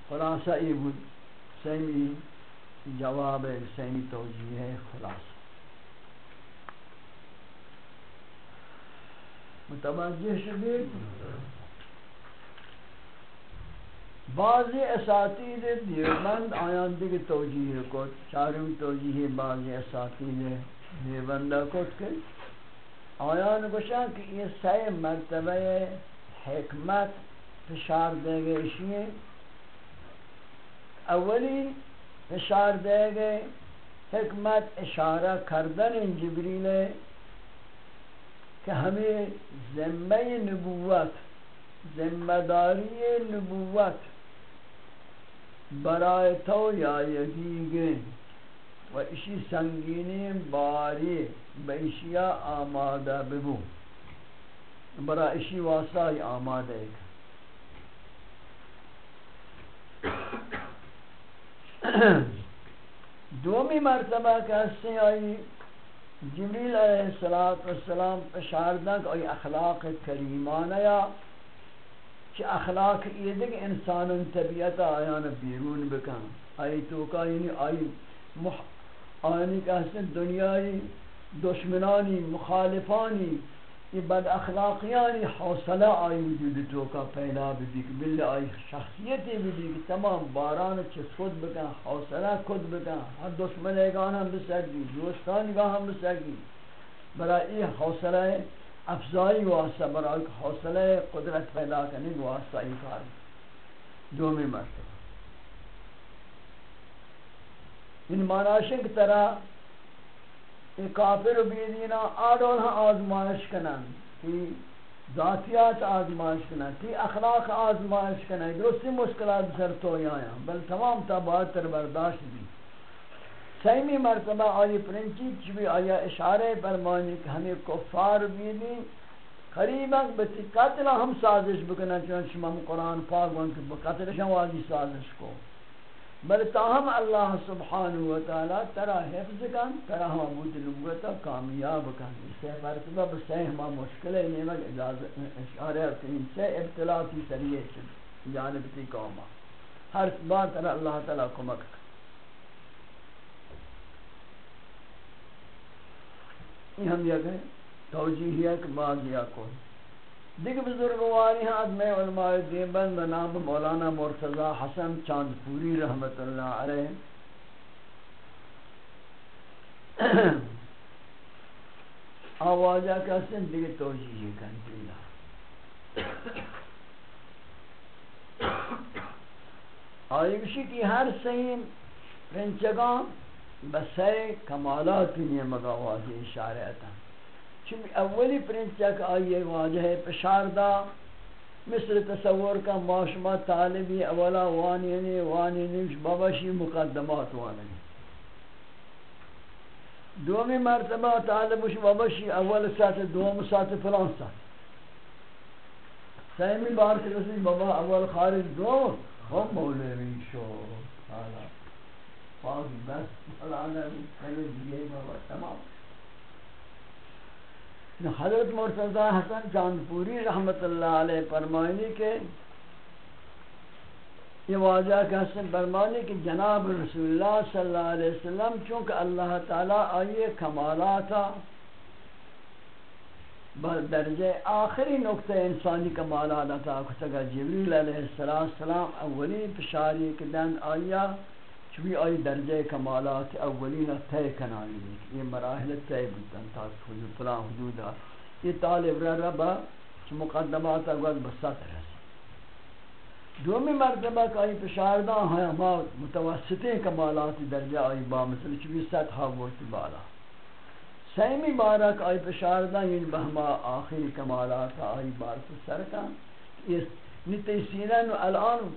خلاصہ یہ بود. سیمی جواب سیمی توجیہ ہے، خلاصہ. متوجہ شدید بعضی اساتید دیوبند آیان دیگه توجیه کد چارم توجیه بعضی اساتید دیوبند کد که آیان گوشن که یہ سی مرتبه حکمت فشار دے گئے اولی فشار دے گئے حکمت اشارہ کردن جبریل کہ ہمیں ذمہ نبوت ذمہ داری نبوت برائے تو یا یدیگے و اشی سنگینی باری. بیشیا آمادہ ببو برای اشی واسطہ آمادہ ایک دومی مرتبہ کہتے آئی جبریل علیہ السلام پشاردن کہ اخلاق کریمانہ یا کہ اخلاق یہ دیکھ انسان طبیعت آیان بیرون بکن آئی توکا یعنی آئی مح... آئینی کہ حسن دنیای دشمنانی، مخالفانی یہ بد اخلاقیانی حوصلہ آئی وجود تو کا پیدا بھی کہ بل آئی شخصیتی بھی کہ تمام باران چھ خود بکن، حوصلہ خود بکن، ہر دشمن گان ہم بسگی دوستان گاہ ہم بسگی برای یہ حوصلہ افزائی واسطہ برای حوصلہ قدرت پیدا کرنے واسطہ یہ کار۔ دومی مرتبہ۔ ان معناشن کی طرح این کافر و بیدینا آدول ہاں آزمائش کنن تی ذاتیات آزمائش کنن تی اخلاق آزمائش کنن درستی مشکلات سر تو آیا بل تمام تا بات برداشت بھی سیمی مرتبہ آئی پرنچی چوی آیا اشارے فرمانی کہ ہمیں کفار بیدی قریبا بتی قتل ہم سازش بکنن چونچہ ہم قرآن پاک بنکہ قتل شواجی سازش کو۔ بل تاہم اللہ سبحانہ وتعالی ترا حفظ کن، ترا حمود نبوتا کامیاب کن۔ اس سے مرتبہ بسے ہما مشکل ہے نیمک اجازت اشارہ کنین سے ابتلا کی سریع چل جانب تی قوما ہر بار ترا اللہ تعالی کمک۔ کن یہ ہم یہ کہ توجیہ ہے کہ بعض یا کوئی دیکھ بزرگواری ہیں میں علماء دیبند بنام مولانا مرتضی حسن چاند پوری رحمت اللہ علیہ۔ آوازہ کا سن دیکھ توجیہ کن دیلا آئیوشی کی ہر سین رنچگاں بسے کمالات نہیں مگا واضح اشارہ تھا چمی اولی پرنچک آئیے واجہ پشار دا مثل تصور کا معاشمہ طالبی اولا وانینی وانینی بابشی مقدمات وانینی دومی مرتبہ طالبش بابشی اول ساتھ دوم ساتھ فلان ساتھ سیمی بار کے رسی بابا اول خارج دوم ہم مولوی شو حالا پاک بس فلانا پہلے دیئے بابا، تمام۔ حضرت مرتضی حسن چاندپوری رحمت اللہ علیہ فرمائنی کے یہ واجہ کہ حسن فرمائنی کہ جناب رسول اللہ صلی اللہ علیہ وسلم چونکہ اللہ تعالیٰ آئیے کمالاتا درجہ آخری نقطہ انسانی کمالات عطا کتگا جبریل علیہ السلام اولی پشاری کے دن آیا چوی آئی درجہ کمالات اولین تے کنانی یہ مراحل تے بودن تا فلان حدودا یہ طالب را ربا چھ مقدمات اگوز بسات رسی دومی مرتبہ کہ آئی پشاردان ہے ما متوسطی کمالات درجہ آئی با مثل چوی ست حاوت بالا۔ سیمی بارہ کہ آئی پشاردان یعنی بہما آخری کمالات آئی بارت سرکا یہ نتی سینن الان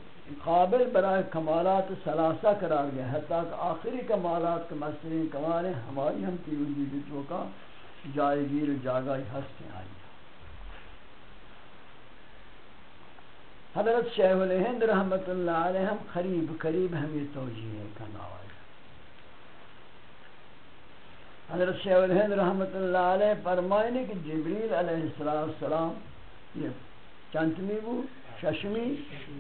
قابل برای کمالات سلاسہ قرار گیا حتیٰ کہ آخری کمالات کے مسئلین کمال ہماری ہم کی وجود جو کا جائے گیر جاگائی ہستے آئی حضرت شیخ الہند رحمت اللہ علیہ ہم قریب قریب ہمیں توجیہ کا نوائی حضرت شیخ الہند رحمت اللہ علیہ فرمائنے کہ جبریل علیہ السلام، یہ چانتمی بو ششمی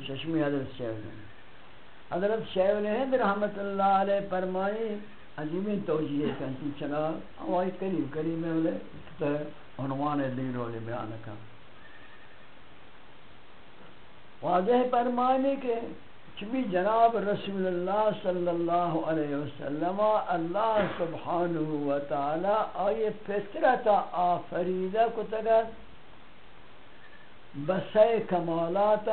ششمی حضرت شیخ الہند حضرت شیخ الہند رحمت اللہ علیہ فرمائنے عجیبی توجیہ کنتی چنا ہوائی قریب قریب میں بولے عنوان دین والے بیان کا۔ واضح فرمانے کے چبی جناب رسول اللہ صلی اللہ علیہ وسلم، اللہ سبحانہ و تعالی آئی فطرت آفریدہ کو تگت بسے کمالات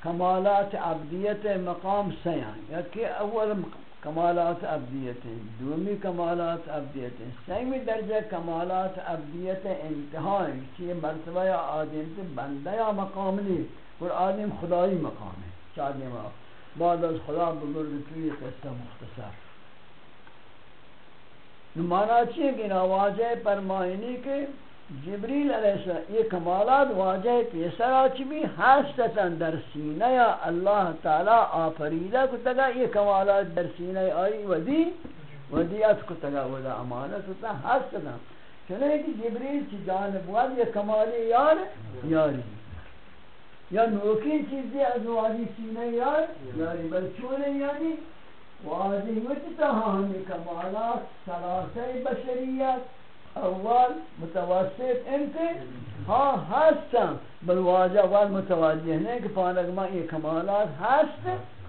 کمالات عبدیت مقام سیان یکی اول کمالات عبدیت ہیں، دومی کمالات عبدیت ہیں، سیمی درجہ کمالات عبدیت انتہائی چیئے مرتبہ آدم سے بندہ یا مقام نہیں، اور آدم خدای مقام ہے۔ چاہیے ما بعد از خدا بزرگ توی قصہ مختصر۔ نمانا چیئے کہ نواجہ پرمائنی کے جبریل علیہ السلام یہ کمالات واجہ پیسرا چی بھی حسستاً در سینہ یا اللہ تعالی آفریدہ کو تگا، یہ کمالات در سینہ آئی ودی ودیت کو تگا ودا امانت ہوتا حسستاً چنانکہ کہ جبریل چی جانب واد یہ کمالی یار، یاری۔ یا نوکی چیزی از وادی سینہ یار، یاری۔ بل چونے یعنی وادی وچتا ہمی ہاں، کمالات سلاسہ بشریت۔ اول متوسط انت ہاں ہستم بل واجہ اول متوجہ نہیں کہ پانک ما یہ کمالات ہست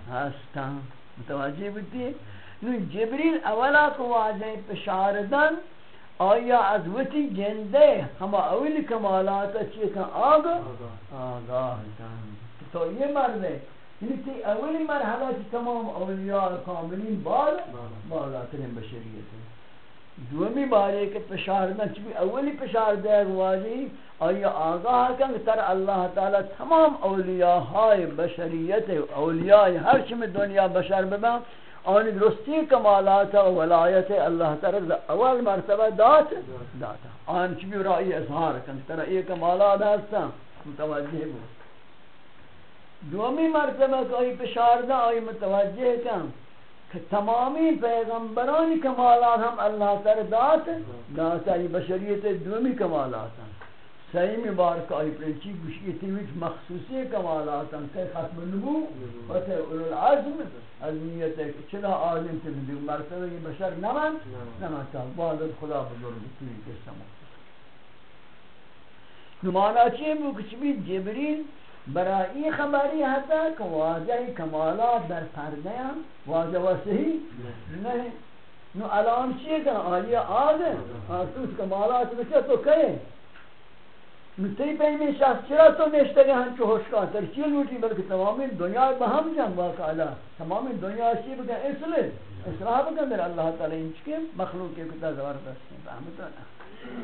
ہستم متوجہ بودی نو جبریل اولا کو واجہ پشاردن۔ آیا از وتی جندے ہما اول کمالات اچھی کن آگاہ آگاہ تو یہ مرد ہے۔ یعنی اولی مرحلہ تمام اولیاء کاملین بالا بالا۔ ترین بشریت ہے دومی بارے کے پشار نہ چبی اولی پشار دے گواجی آیا آگاہ کن تر اللہ تعالی تمام اولیاء ہائے بشریت، اولیاء ہر چم دنیا بشر ببا آنی درستی کمالات و ولایت اللہ تعالی اول مرتبہ دات داتا آن چبی رائی اظہار کن تر ای کمالات ہستا، متوجہ بو دومی مرتبہ کوئی پشار دا آئی متوجہ کن۔ کہ تمامی پیغمبرانی کمالات ہم اللہ تعالی دات داتا یہ بشریت دومی کمالات ہیں سیمی بار کا آئی پرنچی گوشیتی ویچ مخصوصی کمالات ہیں کہ ختم نبو و تے اولو العظم علمیت ہے کہ چلا آدم سے مدیو مرتبہ یہ بشر نمان نمان تا بعد خدا بزرگ توی کے سمو نمانا چیئے بو کچھ بھی جبریل برای این خبری هستا که واجه کمالات در پرده هم واجه و نه. نو الان چیه که آیا آده آسوس کمالات بچه تو که نو تی پیمی شخص چرا تو نشتگه هم چه ہوشکان تر چیه لوٹی؟ بلکه تمام دنیا به هم جن واقعا تمام دنیا چی بکن؟ اصله اصلاح بکن در اللہ تعالی. این چکه مخلوقی کتا زبردست فهمتانا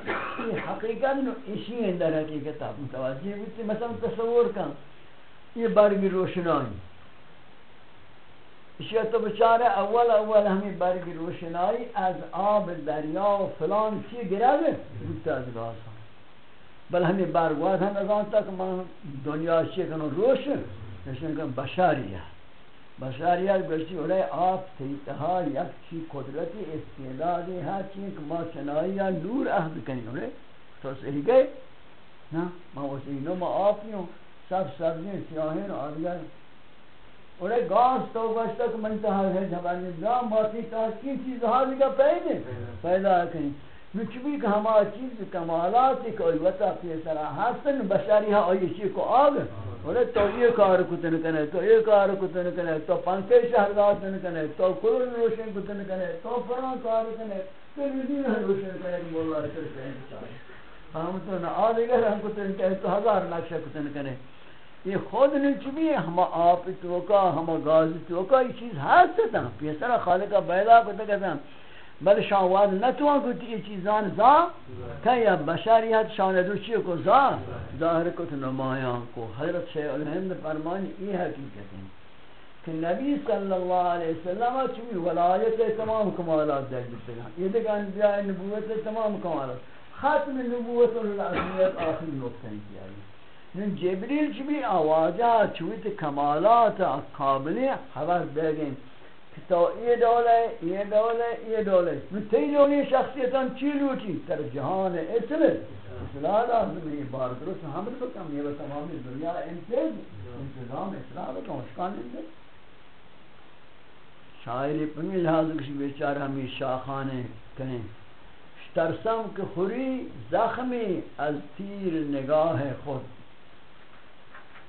یہ حقیقت نو اسی اندر حقیقت آپ متوجہ ہوتی مثلا تصور کن یہ برگی روشنائی اسی تو بچارے اول اول ہمیں برگی روشنائی از آب دریا و فلان چی گرد بودتا از گاز بل ہمیں برگوات ہم ازان تک دنیا چی کنو روشن نشن کن بشاریت بشاریت گوشتی اولی آپ تیتها یک چی قدرتی استعدادی ہے چی کہ ما چنائی یا نور احد کنی اولی تو صحیح گئے نا ما وسی نو ما آپ نیوں سب سبزی سیاہین آدگر اولی گاز تو گوشتا کہ من ہے جبانی دا ماتی تاکی چیز حالی کا پیدے پیدا کنی نوچ بھی کہ ہما چیز کمالاتی کہ وطا پیسرا حسن بشاری ہاں آئی چی کو آگ بولے تو یہ کار کتن کنے تو یہ کار کتن کنے تو پنکے شہرگاہ کتن کنے تو کلن روشن کتن کنے تو فران کار کنے تو ردین روشن کنے مولا رکر کنے چاہے ہم تو نہ آدھگر ہم کتن کنے تو ہزار نقشہ کتن کنے یہ خود نچ بھی ہے ہم آپ توکا ہم غازی توکا یہ چیز ہاتھ سے تھا پیسرا خالقہ بیدا کتا کہتا بل شاواد نتوان کو تی چیزان زا کہ بشریت شان دو چی کو زا ظاہر کو نمایاں کو حضرت شیخ الہند فرمانی یہ حقیقت ہے کہ نبی صلی اللہ علیہ وسلم چوی ولایت تمام کمالات دے دیتے ہیں یہ دیکھ انبیاء نبوت تمام کمالات ختم نبوت العظمیت آخر نقطہ کیا من جبریل چوی آواجہ چوی کمالات قابلی خبر دے گئیں تو یہ دولے یہ دولے یہ دولے من تی دولے شخصیتاں چی لوٹی تر جہان اسم اصلاح لازم ہے بار درست حمد بکم یہ تمامی دنیا انتظام انتظام اصلاح بکم اشکان انتظام شاعری پنگی لحاظ کسی بیچار ہمیں شاخانے کہیں ترسم کہ خوری زخمی از تیر نگاہ خود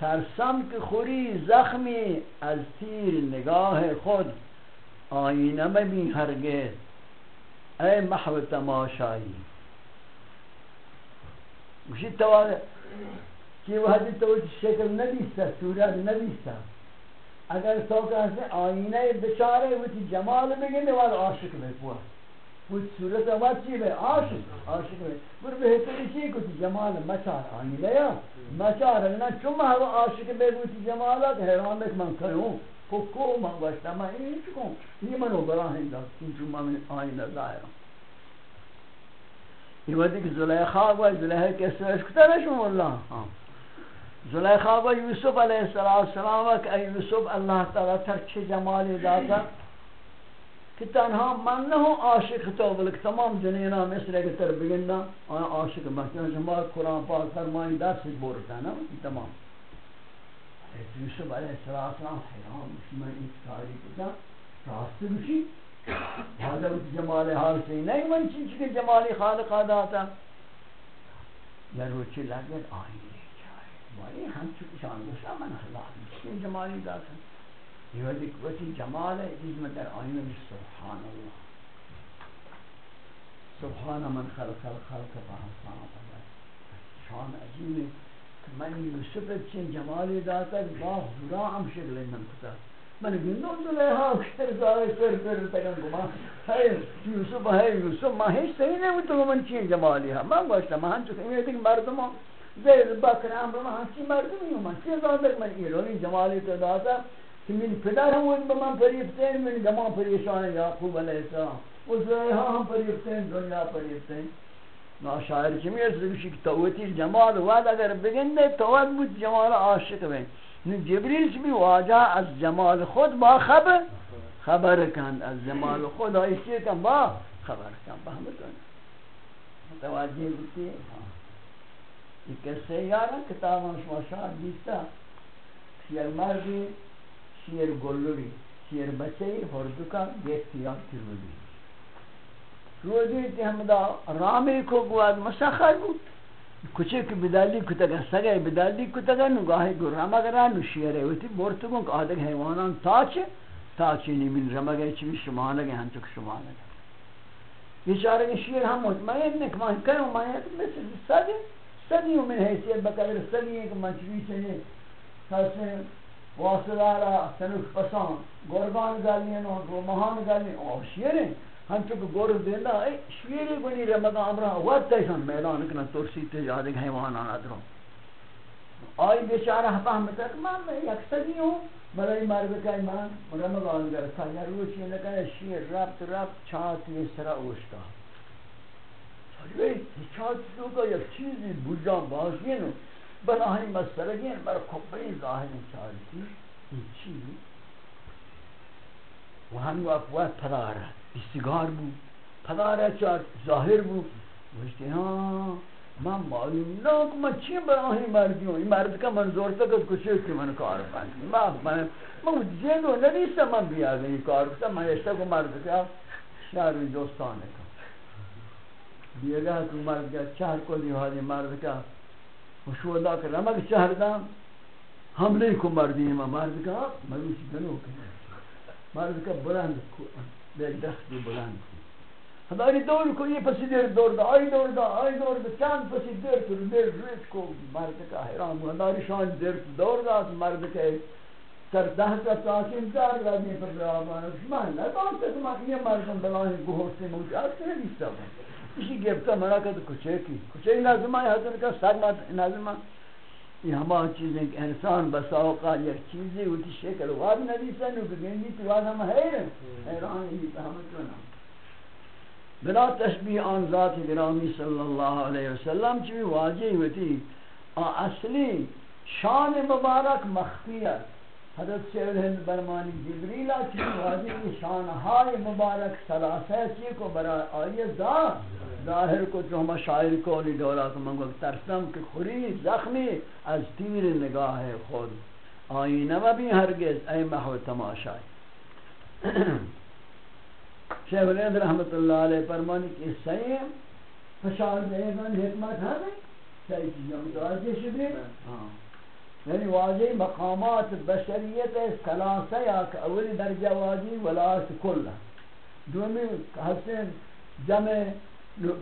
ترسم کہ خوری زخمی از تیر نگاہ خود آئینہ میں بھی ہرگز۔ اے محو تماشائی۔ مجھے توارے کہ وہ حدیث تو شکل نبیستا سورت نبیستا اگر تو کہتے آئینہ بچارے وہ جمال بگنے والا عاشق میں پوا وہ صورت آواز چی بے عاشق عاشق میں۔ پر بہتری چی کو جمال مچار آئینہ یا۔ مچار اگنا چون وہ عاشق بے وہ جمالات حیران بک من کروں کو کو من گوشتا من این چکوں یہ منو براہن دا چون من آئینہ ظاہرہ یہ وقت کہ زلیخا و زلیخا کیسے اشکتا رشم اللہ ہاں زلیخا و یوسف علیہ السلام کہ اے یوسف اللہ تعالی تر چھ جمالی داتا کہ تنہا من نہ ہوں عاشق تو بلکہ تمام جنینا مصر کے تر بگننا آیا عاشق مکینا جمع قرآن پاک فرمائیں دس سے بورتا نا تمام یوسف علیہ السلام حیران میں اس تاریخ دا راستے بشی حضرت جمال حال سے نہیں من چیز کے جمالی خالق داتا یا روچی لگے آئیں ولی ہم چکی شان گوشا من اللہ مسکین جمالی داتا یہ دیکھ وچی جمال ہے جس میں در آئین میں سبحان اللہ سبحان من خلق الخلق فحسان شان عجیب ہے من یوسف چین جمالی داتا باہ برا ہم شکل من کتا من گندم دلے ہاں کشتر زاہی سر پر تکن گما. ہے، یوسف ہے، یوسف ماں ہیچ صحیح نہیں ہوتا من چین جمالی ہاں من گوشتا من چکے میں دیکھ ہاں مردم مردموں زید، بکر امر ہاں، من ہنچی مردمی ہوں من چیز آدھر من ایرانی جمالی تو داتا کہ من پدر ہم ان بمن پریفتین من جمان پریشان یعقوب علیہ السلام. اس لیے ہم پریفتین دنیا پریفتین نا شاعر چمی ہے سبشی کہ توتی جمال وعد اگر بگندے توت بود جمال عاشق بین. نو جبریل چمی واجہ از جمال خود با خبر خبر کند. از جمال خود آئیسی کن با خبر کن. بہمتون متوجہ بودتی ہاں یہ قصے یارا کتاب شما شاہد دیستا، شیر مردی شیر گلوری، شیر بچے ہردکا گیتیان کی رودی رودی تی ہم دا رامی کو گواد مسخر بود. کچھ کہ بدالی کتگا، سگے بدالی کتگا، نگاہی گو رمگرا نو شیرے ہوتی بورتگوں کہ آدھگ حیوانان تاچے تاچے نیمین رمگے چوی شمانگے ہم چک شمانگے یہ چارے کے شیر ہم مطمئن نکمان کروں میں مثل سگے سنی من حیثیت بقدر سنی ایک منچوی چنے حسن واصلارا سنوک پسان، گربان گرگان گلین و مہان گلین او شیریں ہم چکہ گورز دیندہ اے شیری بنی رمضان امرہ وقت تیسان میدان کنا ترسی تے یاد ایک حیوان آنا دروں آئی بیچارہ فہمتا کہ میں یک سنی ہوں، بلائی مرد کئی من، رمضان گر تھا، یا روچی لکھا شیر ربط ربط چھاتی اس طرح اوشتا۔ چاچ تو کا یک چیزی بجان باشی نو۔ بلا ہی مسئلہ گین بر کبری ظاہر چاہتی این چی؟ و ہم وقت پدارا استگار بو پدارا چاہت ظاہر بو وشتی ہاں من معلوم نہ کہ من چی براہی مردی؟ ہوں این مرد کا منظور تک کچھ کہ من کار بند من من من جنو ندیستا من بیا گئی کار کتا من اشتا کو مرد کیا شهر دوستانه کن بیگا تو مرد کا چہر کو دی حالی مرد کا مشودا کر رمک چہر دا حملے کو مردی ما. مرد کا مروش گنو کہ مرد کا بلند کو بے دست بلند کن ہماری دور کو یہ پسی دیر دور دا آئی دور دا آئی دور دا چند پسی دیر تو دیر ریت کو مرد کا حیران ہماری شان دیر تو دور دا مرد کا سر دهت ساکن دار رادی پر بیابان من ندانت که من یه مردم بلاه گوهسته موجود است نیستا اسی گفتا مرا کد کچه کی کچه نظم آئی حضر کا سر مات نظم یہ ہما چیزیں کہ انسان بسا اوقات یک چیزی ہوتی شکل واد ندیسا کہ گنگی تو واد ہم حیرن حیران ہی فهمت کنا بلا تشبیح آن ذات گرامی صلی اللہ علیہ وسلم چوی واجی ہوتی۔ اصلی شان مبارک مخفیت۔ حضرت شیخ ہند برمانی جبریل چی واجب شان مبارک ثلاثه چی کو برای آیه ذات ظاهر کو جو ہم شاعر کو لی دولا کو منگو ترسم کہ خوری زخمی از تیر نگاہ خود۔ آئینہ و بھی ہرگز، اے محو تماشائی شیخ الہند رحمت اللہ علیہ فرمانی کہ سیم فشار دے دیگان حکمت ہمیں صحیح چیزیں متوجہ شدی ہاں۔ یعنی واجی مقامات بشریت ثلاثه یا که اولی درجه واجی ولایت کل دومی حسن جمع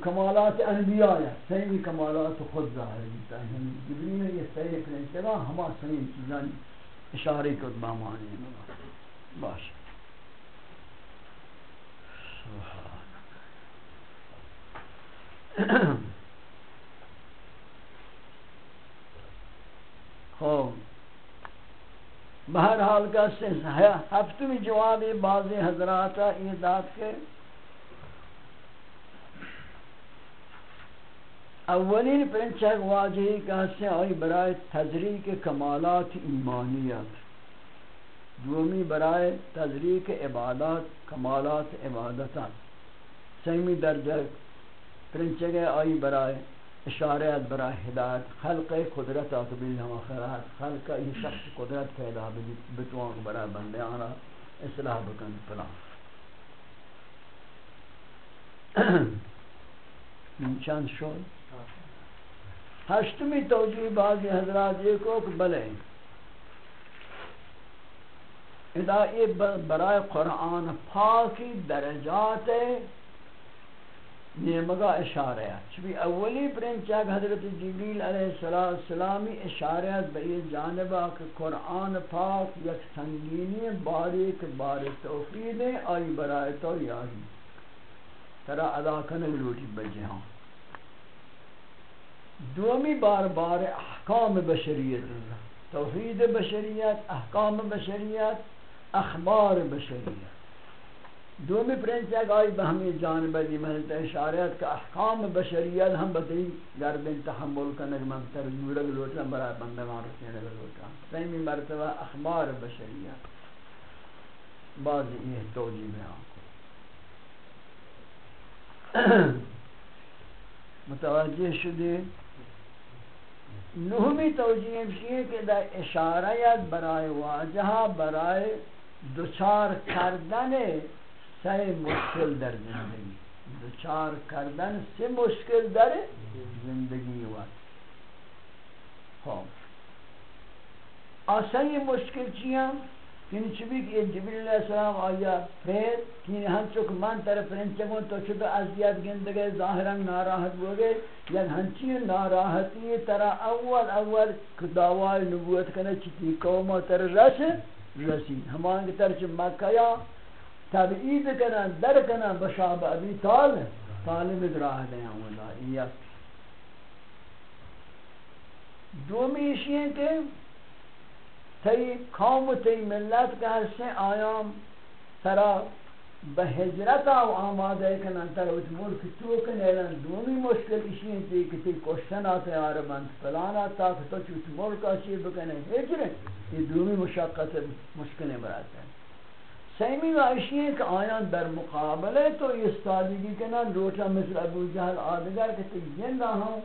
کمالات انبیاء ہے۔ صحیح کمالات خود ظاہر ہوتا ہے یعنی جبریل یہ صحیح کرنے چلا ہما صحیح چیزان اشارے کو مامانی باش۔ سبحان خوب بہرحال کا ہفتمی جوابی بعض حضرات یہ داد کے اولین پرنچک واجہی کا سے آئی برائے تذریق کمالات ایمانیت۔ دومی برائے تذریق عبادات، کمالات عبادتات سیمی درجہ پرنچک آئی برائے اشارات برای ہدایت، خلق قدرت آتبیل ہم آخرات خلق یہ شخص قدرت پیدا بتوان برای بندے آنا اصلاح بکن پلان چند شد؟ ہشتمی توجیہ بعضی حضرات یہ کو کہ بلے ادا یہ برای قرآن پاکی درجات نیمگا اشارہ ہے۔ چبی اولی پرنچاک حضرت جبریل علیہ السلامی اشارہ ہے بئی جانبہ کہ قرآن پاک یک سنگینی باریک بار توفید ہے آئی برائے تو یاہی ترا ادا کنگ لوٹی بجے ہاں۔ دومی بار بار احکام بشریت توحید بشریت احکام بشریت اخبار بشریت دومی پرنس ایک آئی بہمی جانب دی محلت اشاریت کا احکام بشریت ہم بطری گردن تحمل کا نگمان تر جورگ لوٹنا برای بندگان رسینے لوٹنا سیمی مرتبہ اخبار بشریت۔ بعض یہ توجیہ میں آنکو متوجہ شدی؟ نہمی توجیہ ہے کہ دا اشاریت برای واجہا برای دچار کردن سه مشکل در زندگی۔ دچار کردن سه مشکل در زندگی و خب۔ آسانی مشکل چیه؟ یعنی چی بھی کہ جبریل علیہ السلام آیا پھر کہ ہم چک من طرف پرنچگوں تو چھ اذیت گندگے ظاہرا ناراحت ہو گئے یا ہنچی ناراحتی طرح اول اول دعوی نبوت کنے چتی قوم تر رس رسی ہمان کی طرف مکہ یا تبعید کنن، در کنن بشاب ابی طالب طالب دراہ دیں اولا یک دومی اشیاء کہ تی قوم و تی ملت کا حصے آیام ترا بہجرت آو آمادے کنن ترا اس ملک تو کنن۔ دومی مشکل اشیاء تی کہ تی کشتن آتے آربند فلانا تا کہ تو چوت ملک آشی بکنے۔ ہجرے، یہ دومی مشقت مشکلیں براتے ہیں۔ سیمی وعشی ہے کہ آیان در مقابلے تو استادگی کنن روچا مثل ابو جہل آدگر کہ تی جن ہوں،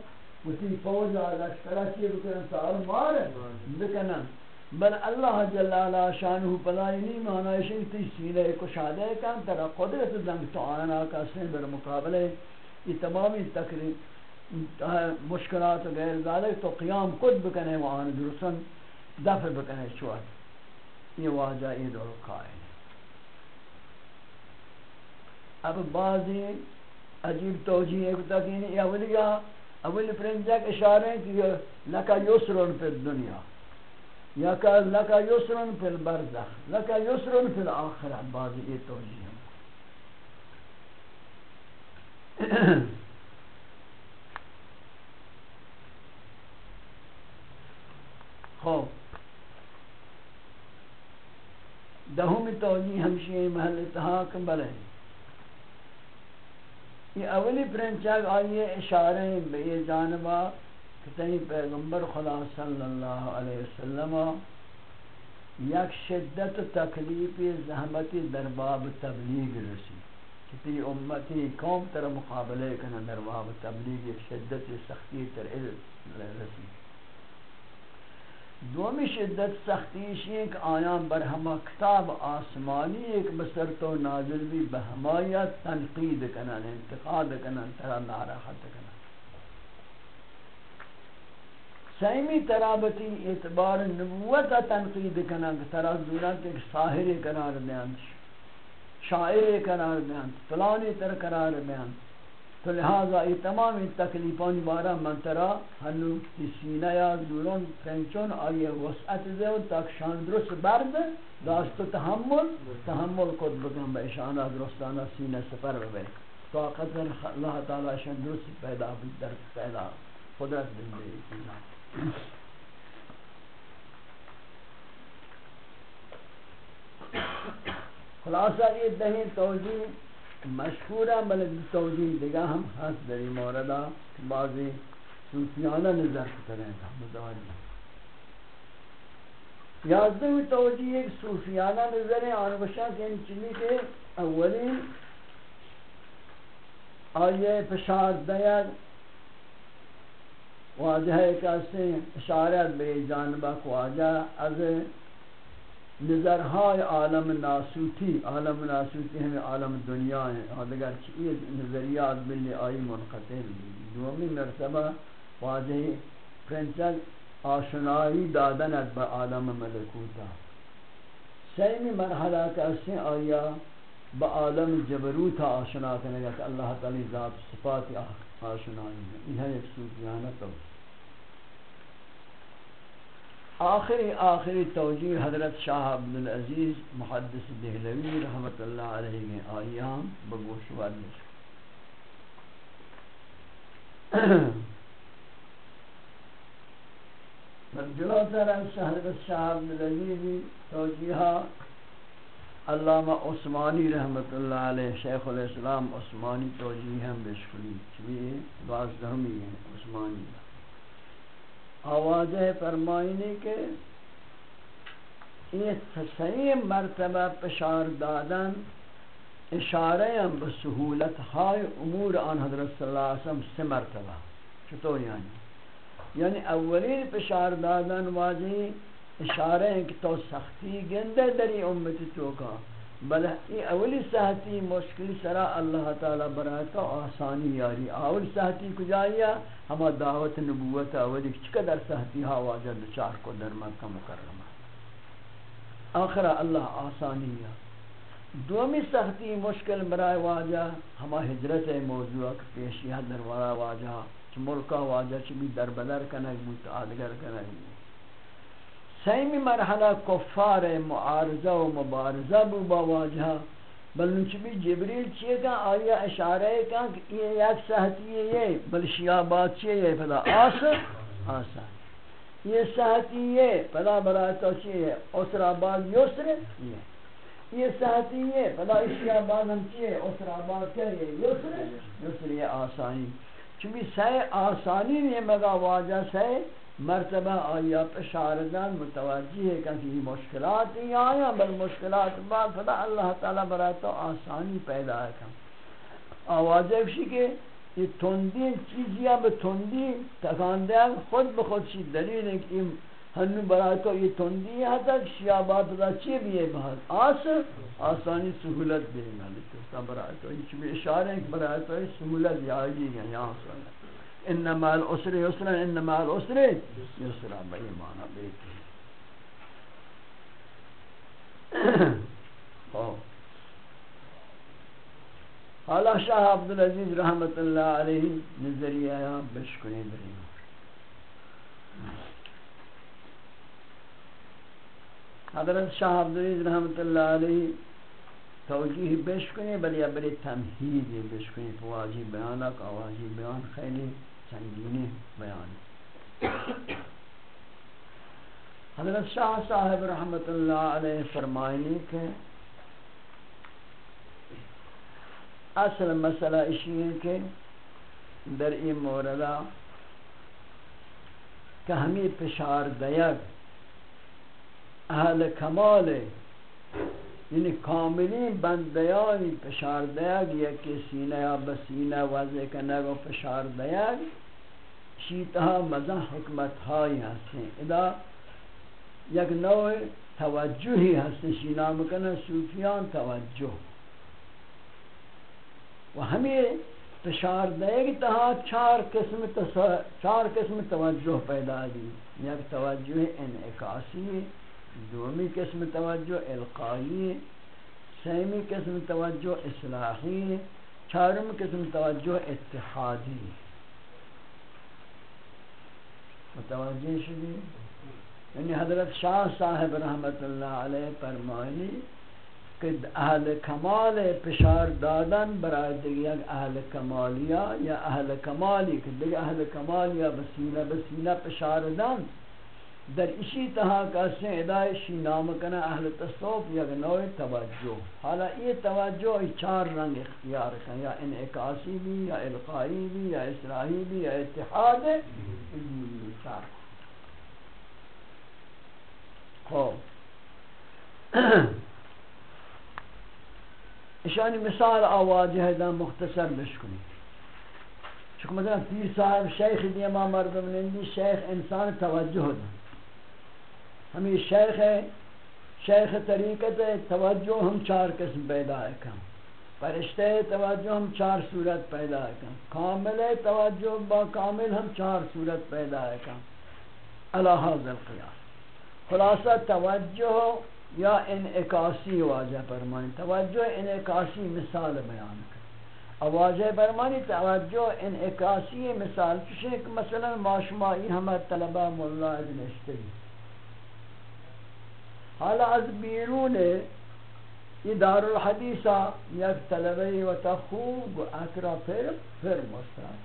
اسی فوج لشکرہ چیئے بکنن سال مار بکنن بل اللہ جل علا شانہ پلائی نہیں معنی ہے تی سیلے کشادے کن ترا قدرت دنگ تو آنا کا سن در مقابلے۔ یہ تمامی تقریب، مشکلات و غیر ذالک تو قیام خود بکنے وہاں درسن دفع بکنے چوات یہ واجہ، یہ دور قائل اب بعضی عجیب توجیہ ہے کہ یعنی یہ اولیاء اولی پرنجک اشارے کہ لکا یسرون پہ دنیا یا کہ لکا یسرن فی البرزخ، لکا یسرن فی الاخرہ بعض یہ توجیہ خوب دہمی توجیہ ہمشی محل اتحاق بلے یہ اولی پرنچاگ آئیے اشارے بے جانبا کتنی پیغمبر خدا صلی اللہ علیہ وسلم یک شدت تکلیف زحمتی درباب تبلیغ رسی۔ کتی امتی قوم تر مقابلے کنا درباب تبلیغ، شدت سختی تر رسی۔ دومی شدت سختیش ایک آیان بر ہما کتاب آسمانی ایک بسر تو نازل بھی بہمایت تنقید کنن، انتقاد کنن، ترا ناراحت کنن۔ سیمی ترابتی اعتبار نبوت تنقید کنن ترا دونت ایک ساہر قرار بیان شاعر قرار بیان، فلانی تر قرار بیان۔ تو لہذا یہ تمام تکلیفان بارا منترا ہنو سینہ یا دورون پرنچون آئیے وسعت دے تاک شان درست برد داشت تحمل تحمل کد بکن با اشانہ درستانہ سینہ سفر بے طاقت اللہ تعالی شان درست پیدا در پیدا قدرت دن دے خلاصہ یہ دہین توجیہ مشہورہ بلد توجیح دیگا ہم حس دری موردہ بعضی صوفیانہ نظر کریں تھا مداری یازدہ توجیح ایک صوفیانہ نظر ہے آنوشا کہ ان چلی کے اولی آئیے پشار دیاد واجہ ایک ایسے اشارت بے جانبہ کو آجا از نظرهای عالم ناسوتی عالم ناسوتی ہمیں عالم دنیا ہے اور اگر چیز نظریات بلی آئی منقطع دومی مرتبہ واضح پرنچل آشنائی دادنت با عالم ملکوتا سیمی مرحلہ کسی آیا با عالم جبروتا آشنا کرنے یعنی کہ اللہ تعالی ذات صفات آشنائی یہ ہے ایک صوفیانت ہوتا آخری آخری توجیہ حضرت شاہ عبدالعزیز محدث دہلوی رحمت اللہ علیہ کے آیام بگوش والش جلو حضرت شاہ عبدالعزیز توجیہ، علامہ عثمانی رحمت اللہ علیہ، شیخ الاسلام عثمانی توجیہ ہم بشکلی چوئے بعض دہمی ہیں، عثمانی۔ آواز فرمائنے کے، یہ صحیح مرتبہ پشار دادن، اشارے ہم بسہولت ہائے امور آن حضرت صلی اللہ علیہ وسلم سے مرتبہ. چطور یعنی؟ یعنی اولین پشار دادن واضح، اشارے ہیں کہ تو سختی گندے دری امتی چوکا. بلہ یہ اولی سہتی مشکل سرا اللہ تعالی برایتا آسانی یاری. اول سہتی کجایا ہما دعوت نبوت اولی چقدر سہتی ہا واجہ دچار کو در مکہ مکرمہ. آخرہ اللہ آسانی یا. دومی سختی مشکل برای واجہ ہما حجرت موضوع پیشیہ در ورا واجہ چھ ملکہ واجہ چھ بھی در بدر کنگ بود آدگر کنگ. بود سیمی مرحلہ کفار معارضہ و مبارضہ بو بواجہ بل بھی جبریل چیئے گا آیا اشارہ کہا کہ یہ یک سہتی ہے یہ بل شیابات چیئے ہے پدا آسا آسا یہ سہتی ہے پدا برایتا چیئے ہے اسر آباد یسر یہ۔ یہ سہتی ہے پدا شیابات ہم چیئے اسر آباد کیا یسر یسر یہ آسانی۔ چونکہ سہ آسانی نہیں مگا واجہ سہ مرتبہ آیا پشاردن متوجہ ہے کہ یہ مشکلات ہی آیا، بل مشکلات بعد فدا اللہ تعالی برای تو آسانی پیدا ہے آواز ہے کہ یہ تندی چیزی اب تندی تکان دیا خود بخود چی دلیل ہے کہ ہنو برای تو یہ تندی ہے تک شیابات دا چی بھی ہے بہت؟ آس، آسانی سہولت دے گا۔ لیکن برای تو یہ اشارہ ہے کہ برای تو سہولت جائے گا یہاں سہولت انما الاسر یسرا انما الاسر یسرا بھئی معنی بیٹی حالا شاہ عبدالعزیز رحمت اللہ علیہ نظریہ بشکنے دریم. حضرت شاہ عبدالعزیز رحمت اللہ علیہ توجیح بشکنی بلی ابری تمہید بشکنی فواجی بیانک آواجی بیان خیلی سنگینی بیان. حضرت شاہ صاحب رحمت اللہ علیہ فرمائنی کہ اصل مسئلہ اشی ہے کہ در این موردہ کہ ہمیں پشار دیگ اہل کمال یعنی کاملین بندیانی یعنی پشار دیگ یکی سینہ یا بسینہ وضع کنگ و پشار دیگ شیطہ مزہ حکمت ہائی ہستیں ادا یک نوع توجہی ہستیں شی نام صوفیان توجہ۔ و ہمیں پشار دیگ تہا چار قسم تسا چار قسم توجہ پیدا دی یک توجہ انعکاسی دومی قسم توجہ القائی سیمی قسم توجہ اصلاحی چارم قسم توجہ اتحادی متوجہ شدی؟ یعنی حضرت شاہ صاحب رحمت اللہ علیہ فرمائنی کہ اہل کمال پشار دادن برای دیگه یک اهل کمالیا یا اهل کمالی که دیگه اهل کمالیا بسینه بسینه پشار دن۔ در اسی طرح کسی ادایشی نام کنه اهل تصوف یک نوع توجه حالا یہ توجه چار رنگ اختیار کن، یا انعکاسی بھی، یا القائی بھی، یا اسراحی بھی، یا اتحاد چار. خوب اشانی مثال آواجه هیدن مختصر بشکنی چون مثلا پیر صاحب، شیخ دیما مردم نندی، شیخ انسان توجه دن. ہمیں شیخ ہے، شیخ طریقت توجہ ہم چار قسم پیدا کم فرشتے توجہ ہم چار صورت پیدا کم کامل توجہ با کامل ہم چار صورت پیدا کم اللہ حاضر قیاس خلاصہ توجہ یا انعکاسی واجہ فرمانی توجہ انعکاسی مثال بیان کر واجہ فرمانی توجہ انعکاسی مثال کسی کہ مثلا معاشمائی ہمیں طلبہ مولا نشتے حالا از بیرون یہ دار الحدیثہ یک طلبی و تخوب و اکرا پھر پھر مستر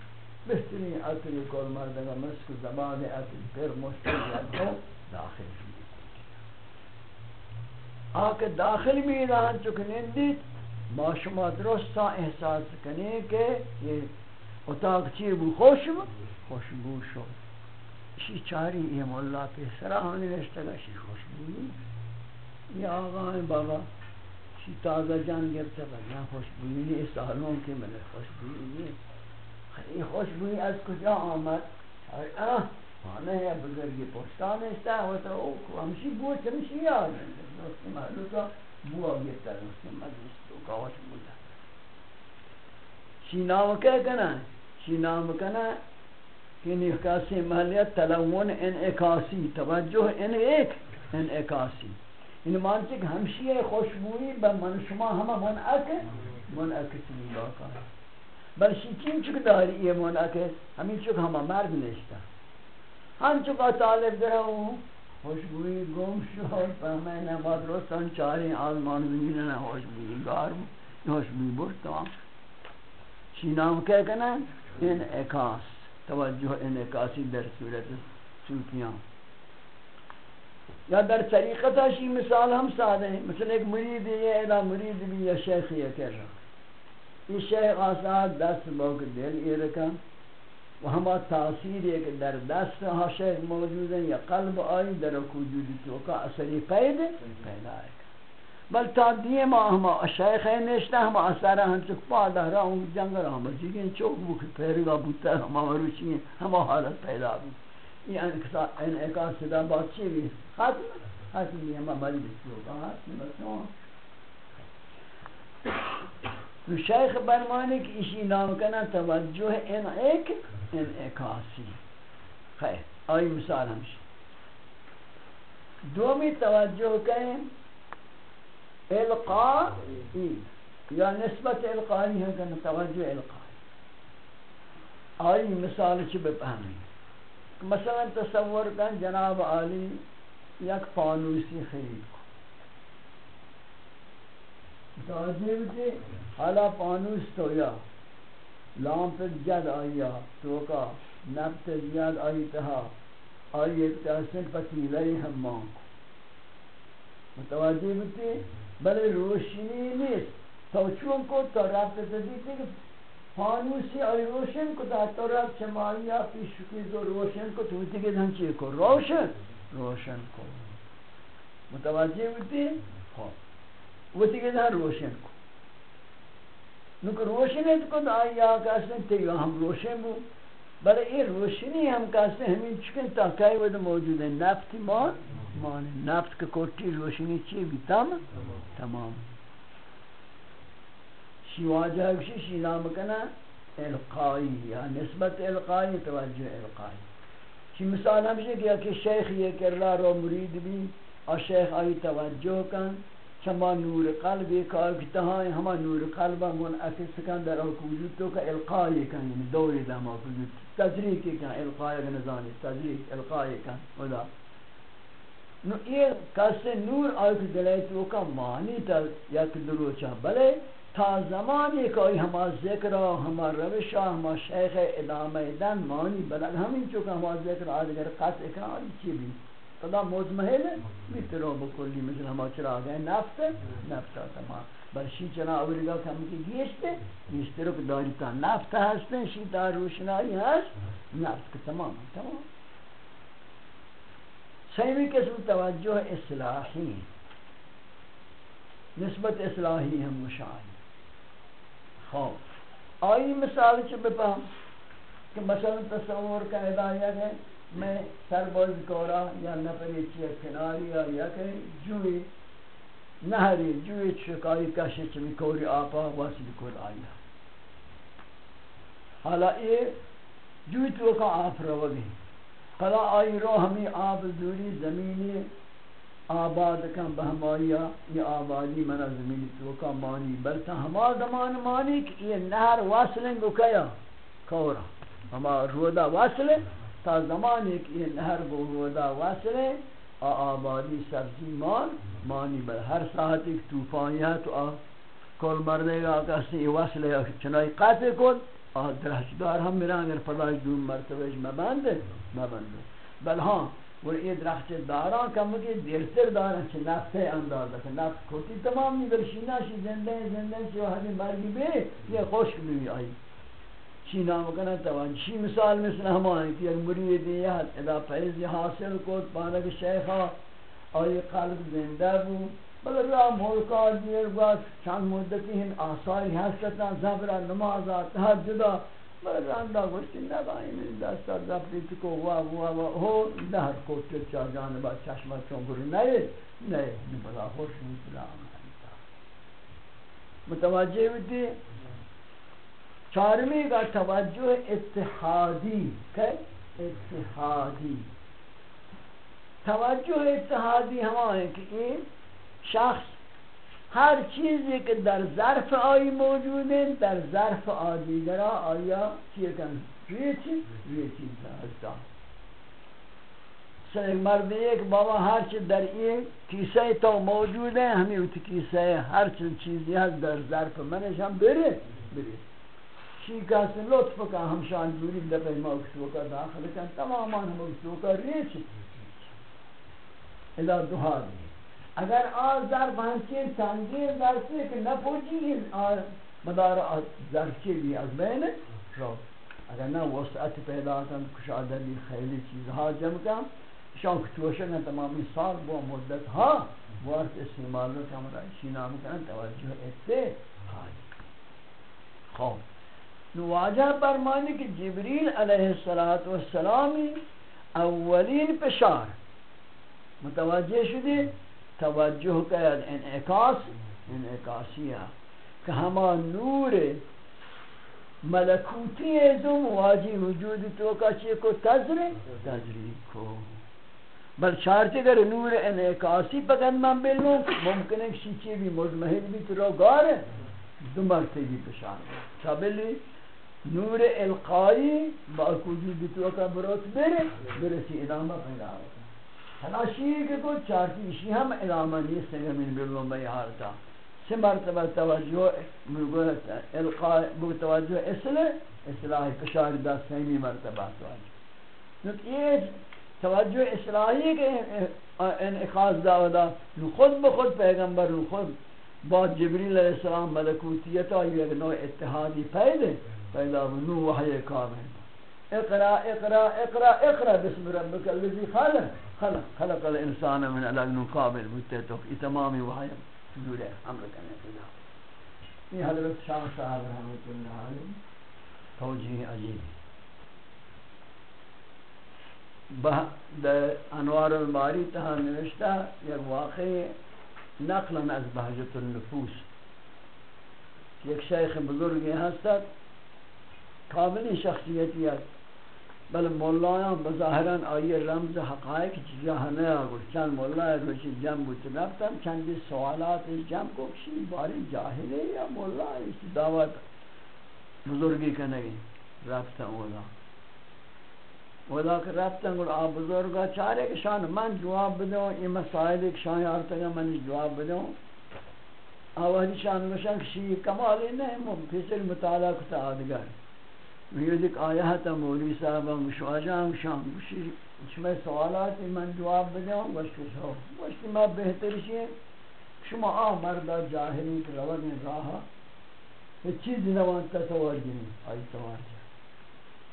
بہترین اکری کل مردگا مسک زبان اکری پھر مستر داخل آکے داخل بھی رہا چکنے دیت ما شما درستا احساس کنے کہ یہ اتاق چی بو خوشبو خوشبو شو شی چاری یہ مولا پہ سراہانی نشتگا شی خوشبو یہ آقا بابا شی تازہ جان گرتا با یا خوشبو یہ اس سالوں کے ملے خوشبو یہ خوشبو از کجا آمد؟ اور آہ خانه یا بزرگی پشتان اشتا و تو او همشی بو چمشی یا دوستی محلوکا بو آگیتا دوستی مجلس تو کاوش بودا شی نام که کنن شی نام کنن که نکاسی محلیت تلون انعکاسی توجه ان ایک انعکاسی این مانچه که همشی خوشبویی به من شما همه منعک منعکس میلاکا بل شی چک داری یہ منعکس همین چک همه مرد نشتا ہم چکا طالب در ہوں خوشبوئی گم شد. فهمه نماد رستان چاری آزمان زمین نه خوشبوئی گارم خوشبوئی برد تمام چی نام که کنن؟ انعکاس. توجه انعکاسی در صورت صوفیان یا در طریقتا شی مثال ہم ساده ہیں۔ مثل ایک مرید یہ ادا مرید بھی، یا شیخ یہ کر رہا یہ شیخ آساد دست باک دل یہ رکھا۔ و ہما تاثیر ایک در دست ہاں حاشق موجود ہیں، یا قلب آئی در وجودی تو کا اثری پید پیدا ہے۔ بل تا دیئے ما ہما شیخ ہے نشتا ہما اثر ہم چک پا دہرا ہوں، جنگ رہا ہم۔ جیگیں چوک بک پیرگا بوتا، ہما مروچی ہیں، ہما حالت پیدا بھی یہ انعکاس صدا بات چی بھی ختم ختم بھی ہما مجلس ہوگا ختم بسوں ہاں۔ تو شیخ برمانی کی اسی نام کنا توجہ ان ایک انعکاسی خیر، آئی مثال ہمشی دومی توجہ کہیں، القائی، یا نسبت القائی ہے کہ توجہ القائی۔ آئی مثال چی بپہمی مثلا تصور کن جناب عالی یک پانوسی خرید کن. دازی بودی حالا پانوس تو یا لامپ جد آیا تو کا نبت جد آئی تها آئی اکتاسن پتیلہی ہمان کو متوجہ بودی بلے روشنی نیست. تو چون کو تو رفت تدیتی کہ فانوسی آئی روشن کو تا تو رابط چمائی پیش کی دو روشن کو تو تیگے دھنچے کو روشن. روشن کو متوجہ ہوتی ہاں وہ تیگے دھن روشن کو نوکہ روشنیت کو آئی آقا سن تیگا ہم روشن بو. بلے یہ روشنی ہم کہتے ہیں ہمیں چکن تاکائی ود موجود ہے نفت مان مان نفت کا کوٹی روشنی چی بھی تم تمام. شی واجہ کشی شی نام کنا القائی، یا نسبت القائی، توجہ القائی۔ شی مثال ہمشہ کیا کہ شیخ یہ کر رہا رو مرید بھی، اور شیخ آئی توجہ کن، شما نور قلب ایک آگتا ہے ہما نور قلب منعکس کن در اوک وجود تو کا القائی کن یعنی دوری دم اوک وجود تجریکی کن، القائی کن نظانی تجریک القائی کن خدا نو یہ کسی نور آگتا دلائی تو کا معنی تا یک دروچا بلے تا زمانی کہ ہما ذکر ہما روشا ہما شیخ ادامہ دن معنی بلد ہمین چوکا ہما ذکر آدگر قطع کن آدھی چی بھی خدا مزمحل میترو بکلی مثل ہما چرا گئے نفت نفت تمام بل شی چنا اولیگا کم کی گیشتے گیشتے رو کہ داری تا نفت ہستے شی تا روشنائی ہست نفت که تمام تمام. سیمی قسم توجہ اصلاحی. نسبت اصلاحی ہم مشاہی خوب آئی مثال چھ بپہم کہ مثلا تصور کا ہدایت ہے، میں سر باز کورا یا نفری چیئے کناری یا کہ جوئی نہری جوئی چکائی کشی چمی کوری آپا واسد کل آیا۔ حالا یہ جوئی تو کا آپ رو گئی قضا آئی رو ہمیں آب دوری زمینی آباد کن بہمایا یہ آبادی منا زمینی تو کا مانی بلتا ہما زمان مانی کہ یہ نہر واصلیں گو کیا؟ کورا۔ ہما رودا واصلیں تا زمانی کہ یہ نہر بہودا وصل ہے آبادی سبزی مان مانی، بل ہر ساعت ایک طوفانی ہے تو کل مردے گا کسی یہ وصل چنائی قطع کن۔ آ درہشدار ہم میران اگر فلاش دون مرتبہ مبند مبند بل ہاں وہ یہ درخت داران کم کہ دیرتر داران چھ نفت انداز ہے نفت کھوتی تمام نہیں بلشینا شی زندہ زندہ چھ وحدی مرگی بے، یہ خوشک بھی آئی۔ چی نام کنا توان چی مثال مثل ہمانی کہ ایک مرید یاد ادا فیض حاصل کو پانک شیخا آئی قلب زندہ بو۔ بل را ملکا دیر باز چند مدتی ہن آثاری حسکتا زبرا نمازا تحجدا بل راندا گوشتی نبائی من دستا زبری تکو ہوا ہوا ہوا ہو نہر کو چچا جانبا چشمہ چونگری نئے نئے بلا خوش مسلام متوجہ ہوتی چارمی کا توجہ اتحادی کہ اتحادی توجہ اتحادی ہمارے کہ یہ شخص هر چیزی که در ظرف آی موجوده در ظرف آدی در آیا چیه کن روی چی؟ روی چیز هستا. مثلا یک مرد یک بابا هرچی در این کیسه تو موجوده همین اوتی کیسه هرچی چیزی هست در ظرف منش هم بره. بره. چی کسی لطف کن همشان دوری دفعی ما اکسوکا داخل کن. تماما هم اکسوکا ریچ دو دوها دیگه اگر آز در بانچین سنگین در سے کہ نہ پوچی مدار ذرچے بھی از بین. رو اگر نہ وسعت پیدا کن کش آدمی خیلی چیزها جمع کن. شان کتوشن تمامی سال با مدت ها وارد استعمال رو کم را کمرا شینام کن توجه اتحاد خوب نواجہ فرمانی کہ جبریل علیہ السلام اولین پشار متوجہ شدی؟ توجہ قید انعکاس انعکاسیہ کہ ہما نور ملکوتی ازم واجی وجود تو کچھ کو تذری تذری کو۔ بل شارتی اگر نور انعکاسی پکن من بلوں ممکن ہے کسی چیز بھی مضمحل بھی تو گار ہے، دو مرتبی پشار چابلی نور القائی با وجود تو کا بروت برے برے سی ادامہ پیدا ہوتا حالا کہ کو چارتی اسی ہم ادامہ نہیں سنگا من بلون بی حالتا سے مرتبہ توجہ القاء بو توجہ اصلاح اصلاح فشار دا سیمی مرتبہ توجہ نو یہ توجہ اصلاحی کے انعقاض داودا نو خود بخود پیغمبر خود با جبریل علیہ السلام ملکوتیت آئی ایک نوع اتحادی پیدے پیدا نو وحی کامل۔ اقرا اقرا اقرا اقرا، بسم ربك الذي خلق۔ خلق خلق الإنسان من علق قابل بتتو تمام وحی دور أمر کرنے کے یہ حضرت شاہ صاحب رحمۃ اللہ علیہ توجیہ عجیب أنوار الماری تہا نوشتہ یک واقع نقلا از بہجت النفوس. یک شیخ بزرگی ہستت قابل شخصیتی ہے بل مولایان بظاہران آئی رمز حقائق جہاں نیا گوش چند مولای روشی جمع بوتی رفتم چندی سوالات جمع کو کشی باری جاہلے یا مولای اسی دعوت بزرگی کنگی رفتم اولا۔ اولا کہ رفتم گوڑ آب بزرگا چارے کہ شان من جواب بدوں یہ مسائل ایک شان یارتگا من جواب بدوں آوازی شان گوشن کشی کمالی نہیں مم پیسر مطالعہ کتا آدگر۔ میوزک آیا تا مولی صاحب مشواجان شام. بشی شما سوالات من جواب بدم وشکش ہو وشکی ما بہتر شیئے شما آ مردا جاہلی کہ روانی راہا یہ چیز نوان تا سوال جنی آئی سوال جا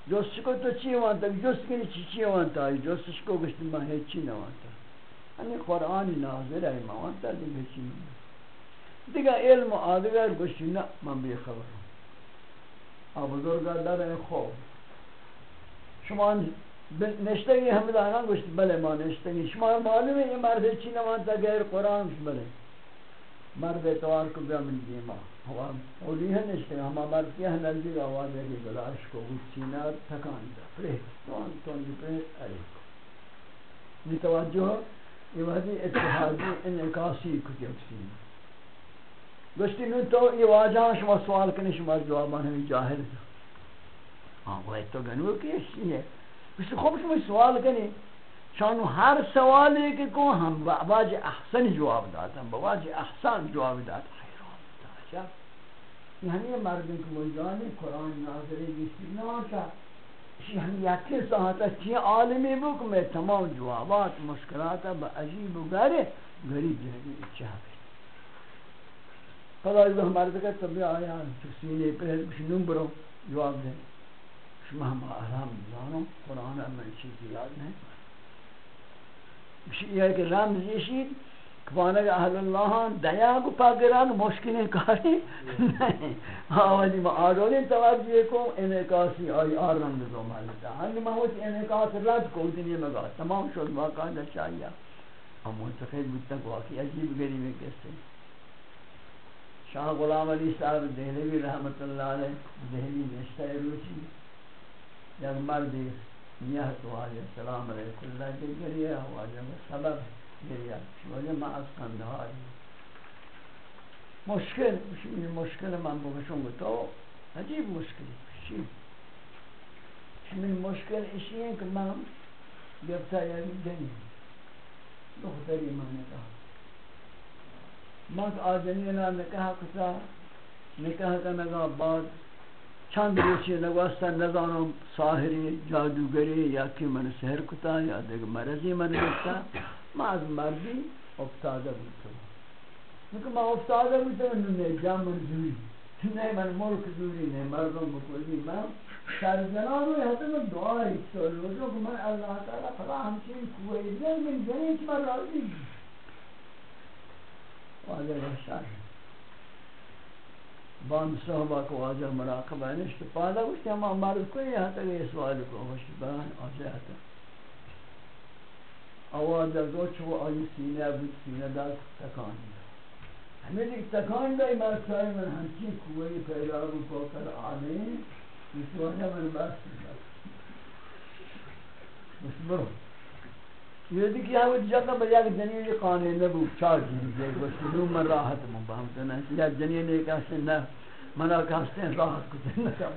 جوست کو تو چی وانتا جوست کنی چی چی وانتا آئی جوست کو گشتی ما ہے چی نوانتا ہمیں قرآنی ناظر ہے ما وانتا دیگه چی نوانتا دیگه علم آدگر گشتی نا من بی خبر ہوں بزرگا در خوب شما نشتگی همه دارن گوشت. بله ما نشتگی. شما معلومه این مرد چی نمانتا غیر قرآن بله. مرد اتوار کو بیا من دیما ہوا اولی ہے نشتے ہما مرد کیا ہے نزدیک آواز ہے کہ گلاش کو اس سینہ تکان دا پرے توان تون دی پرے ارے کو توجہ یہ وحدی اتحادی انعکاسی کتب سینہ گوشتی نو تو یہ واجہ شما سوال کنی شما جوابان ہمیں جاہل ہاں وہ تو گنو کی اشی ہے۔ گوشتی خوب شما سوال کنی شانو ہر سوالی کہ کو ہم بواج احسن جواب داتا ہم بواج احسن جواب داتا حیران تاشا اچھا۔ یعنی یہ مردن کہ مجانی قرآن ناظری گیسی ناشا یعنی یکی ساعتا چی عالمی بو میں تمام جوابات مشکلاتا با عجیب و گرے غریب جہدی اچھا خدا از ہمارے تک تب آیا سینے پہ شنوں برو جواب دے شما ہم احرام جانو قرآن میں چیز یاد نہیں یہ ہے کہ رمز یشید کفانک اہل اللہ دیا کو پاکران مشکلیں کاری نہیں آوالی ما آدولی توجہ کو انعکاسی آئی آرم دو مالتا ہنگی ما ہوتی انعکاس رد کو دنیا مگا تمام شد واقعہ چاہیے ہم منتخب بودتا کو آکی عجیب گریبی کس سے شاہ غلام علی صاحب دہلوی رحمت اللہ علیہ، دہلی نشتہ روچی یک مردی نیہ تو آجا سلام علیکم، اللہ کے گریہ واجہ سبب گریہ واجہ ما از کندہاری مشکل مشکل من بکشوں گو تو عجیب مشکلی شی من مشکل اشی ہے کہ من گفتا یعنی جنی دختری میں نے کہا مات آجنی نا نکاح کتا نکاح کا نگاہ بعد چند روچی نگوستا نزانو ساہری جادوگری یا کی من سہر کتا یا دیکھ مرضی من کتا ما از مردی افتاده بودتا لیکن ما افتاده بودتا نه جام من دوری نه من ملک دوری نه مردم بکلی من سرزنان رو حتی من دعایی سال وجو که من اللہ تعالی فلا همچین کوئی دل من جنیت من راضی واجہ رشار بان صحبہ کو واجہ مراقبہ نشت پادا کچھ ہم مرد کو یہاں تک یہ سوال کو خوش بان آجا تا آوازہ گو چھو آئی سینہ بود سینہ دا تکان دا ہمیں دیکھ تکان دا مرد سائی من ہمچی کوئی پیدا رو کو کر آنے، اس وجہ من بس۔ بس برو ہاں، یہ دی کہ وہ جگہ بجا کہ جنین یہ قانون نہ بو چار جن دے وہ شنو من راحت من بہم تو نہ یا جنین نے کہا سے نہ منا کہتے ہیں راحت کو نہ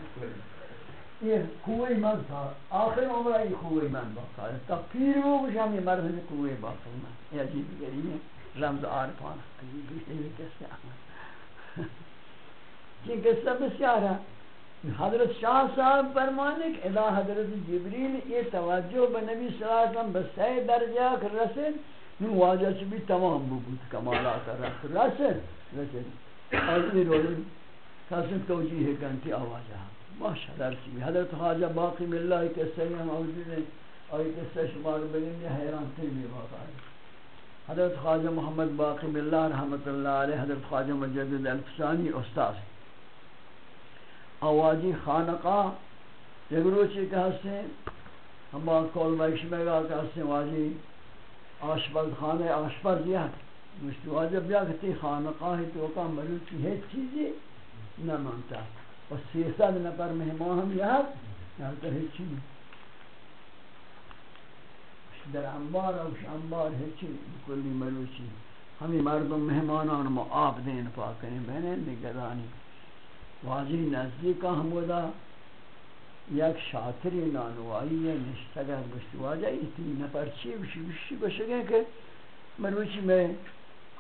یہ کوئی من تھا آخر عمرہ یہ کوئی من باقا ہے۔ تا پیر وہ کچھ ہم یہ مرد کوئی باقا ہے یہ عجیب گری ہے رمز عارفان یہ کیسے آمد یہ قصہ بسیار ہے؟ حضرت شاہ صاحب فرمانے کہ اذا حضرت جبریل یہ توجہ بنبی صلی اللہ علیہ وسلم بسے درجہ کر رسل نو واجہ چھ بھی تمام بود کمالات رسل رسل رسل اور یہ رولی کسی توجیہ کنتی آواجہ ماشاء درسی حضرت خواجہ باقی ملہ کے سیم موجود ہیں۔ اور یہ قصہ شمار بگن یہ حیران تھی بھی واقع ہے حضرت خواجہ محمد باقی ملہ رحمت اللہ علیہ، حضرت خواجہ مجدد الفسانی استاذ۔ آواجی خانقاہ یگروچی کہ ہستے ہم کول مکش میں گا کہ ہستے واجی آشپز خانہ آشپز دیا مشتی واجب بیا کہ تی خانقاہ تو کا مروچی ہے چیزی نہ مانتا اور سیسد نفر مہمان ہم یہاں یہاں تو ہے چیزی در انبار او انبار ہچی کلی مروچی۔ ہمیں مردم مہمانان ما آب دین پاکیں بہنیں، نگرانی۔ واجی نزدیک حمودا یک شاطری نانوائی ہے نشتگر گشتی واجہ ایتی نفر چی بشی بشی بشگے کہ مروچی میں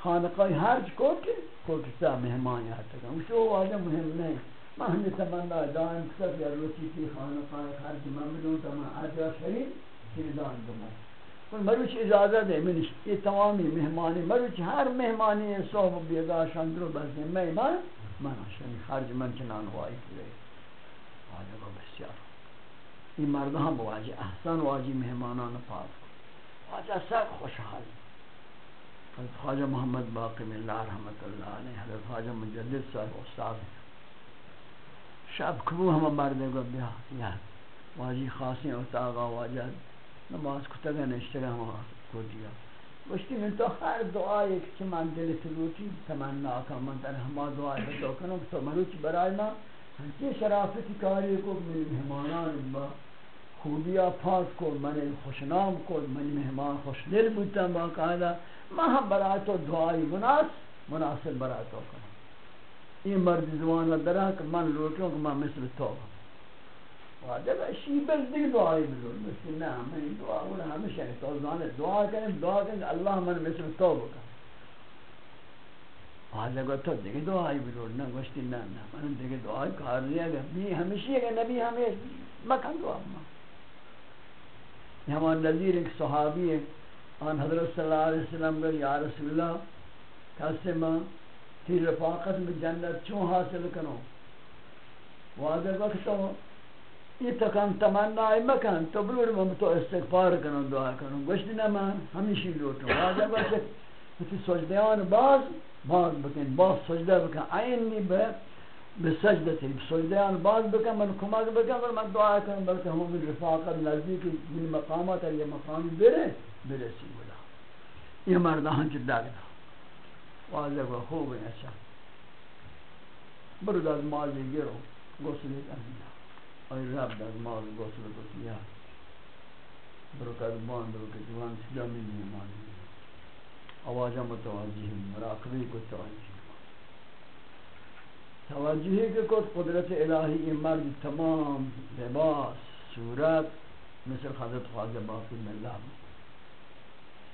خانقائی حرج کوٹ کوٹتا مہمان یہاں تکا۔ وہ واجہ مهم نہیں میں ہمیں تمنا دائم کسر یا روچی کی خانقائی حرج ممنون تمام عجا شریف سیدان دمائے مروچ اجازت ہے من یہ تمامی مہمانی مروچ ہر مہمانی صحب بیگا شندرو بزن میں من من شنی خرج من چنان ہوائی کرے واجب بسیار. یہ مرد ہم واجی احسان واجی مہمانان پاس واجہ سب خوشحال. حضرت خواجہ محمد باقی اللہ رحمت اللہ علیہ حضرت خواجہ مجدد صاحب استاد. شب کبو ہم مردے گو بیا واجی خاصی اتاقا واجہ نماز کو تگا نشتگا ہوا کو دیا گوشتی من تو ہر دعائی کہ من دل تلوٹی تمنا کا من در ہما دعائی بتو کنم، تو منوچ برای ما ہنچی شرافتی کاری کو من مہمانان با، خوبیا پاس کو من خوشنام کو من مہمان خوش دل بودتا باقاعدہ ما ہم برای تو دعائی مناس، مناسب برای تو کنم۔ این مرد زمان درہ کہ من لوٹوں، کہ من مثل تو واجب اشی بل دیگه دعایی بزرگ مثل نه من این دعا اون همه شیطان زانه دعا کنیم دعا کنیم الله من مثل تو بکن واجب گفت تو دیگه دعایی بزرگ نه گوشتی نه نه من دیگه دعای کار نیه بی همیشه اگه نبی همه مکن دعا ما همان نظیر ایک صحابی ہے آن حضرت صلی اللہ علیہ وسلم گفت یا رسول اللہ کسی ما تی رفاقت میں جنت چون حاصل کنو واجب وقت تو یہ تکان تمنا ای مکان تو بلور من تو استغفار کنو دعا کنو گوشت نہ من ہمیشہ لوٹو واجب گوشت کہ سجدیان باز باز بکن باز سجدہ بکن عین نی به به سجدتی سجدیان باز بکن من کمک بکن اور من دعا کنم بلکہ ہم من رفاقت نزدیک من مقامات یہ مقام برے برسی بلا یہ مردان چ داگ واجب خوب ہے اچھا برو مالی گرو گوسلی کنیا آئی رب در مال گوسل گوسلیا برکت بان برو برکت جوان سجا سلامی نیمانی آوازہ متوجہ مراقبی کو توجہ توجہی کہ کت قدرت الہی مرد تمام لباس، صورت مثل حضرت خواجہ باقی ملہ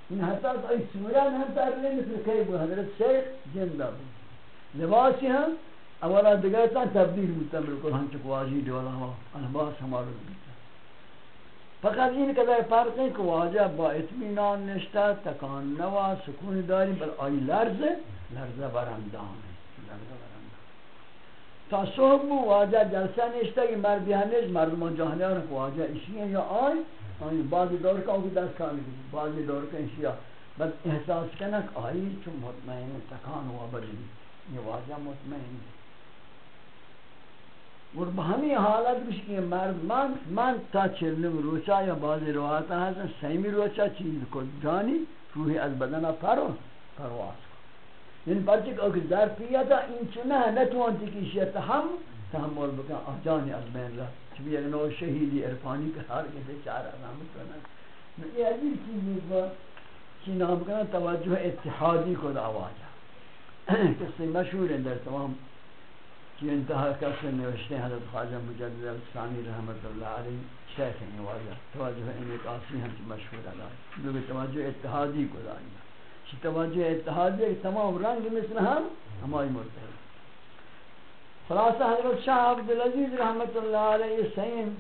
ان حتی از ای صورت ہم تر مثل کئی حضرت شیخ جندہ لباسی ہم اولا دیگر تا تبدیل بودتا بالکل۔ ہم چکو واجی دولا ہوا الباس ہمارو بودتا فقط این قدر فرق ہے کہ واجہ با اطمینان نشتا تکان نوا سکون داری بل آئی لرز لرز برندان لرز برندان۔ تا صحب بو واجہ جلسہ نشتا کہ مردی ہمیش مردمان جاہلیان کو واجہ اشی ہیں یا آئی؟ آئی بعضی دور کا ہوگی دست کامی دی بعضی دور کا اشی بس احساس کنک آئی چون مطمئن تکان ہوا بلی یہ واجہ مطمئن ہے۔ اور بہمی حالت بش کہ مرد، من من تا چلنم روچا یا بعضی روایت هستن، سیمی روچا چیز کو جانی روحی از بدن پرو، پرواز کو یعنی پرچه که اگر در پیادا این چنه نتوانتی کشیت هم تحمل بکن. جانی از بین را چبی یک نوع شهیدی ارفانی که هر که بیچاره نام کنن یہ عجیب چیزی کو چی نام کنن توجه اتحادی کو دعواجا کسی مشهور در تمام کی انتہا کسے نوشتے ہیں حضرت خواجہ مجدد الثانی رحمت اللہ علیہ، شیخ ہیں واجہ توجہ ان ایک آسی ہم مشہور ہے جو کہ توجہ اتحادی کو دانی چی توجہ اتحادی تمام رنگ مثل ہم، ہماری مرتبہ۔ خلاصہ حضرت شاہ عبدالعزیز رحمت اللہ علیہ سین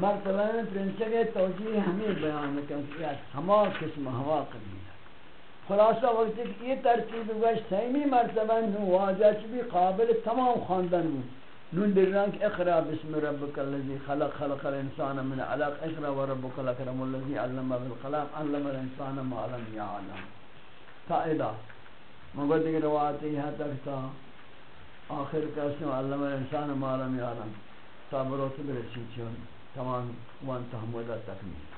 مرتبہ پرنسے توجیہ ہمیں بیان کرتے ہیں ہما قسم ہوا کرنی خلاصہ وقت یہ ترتیب گوش سیمی مرتبہ نو واجہ بھی قابل تمام خاندان بود. نون در رنگ اقرا بسم ربک الذی خلق خلق الانسان من علق. اقرا و وربک الاکرم الذی علم بالقلم. علم الانسان ما لم يعلم تا ادا. مگر دیگر روایتی ہے تک تا آخر کا اسم علم الانسان ما لم يعلم تا بروت برسی چون تمام وان تحمل تکمیل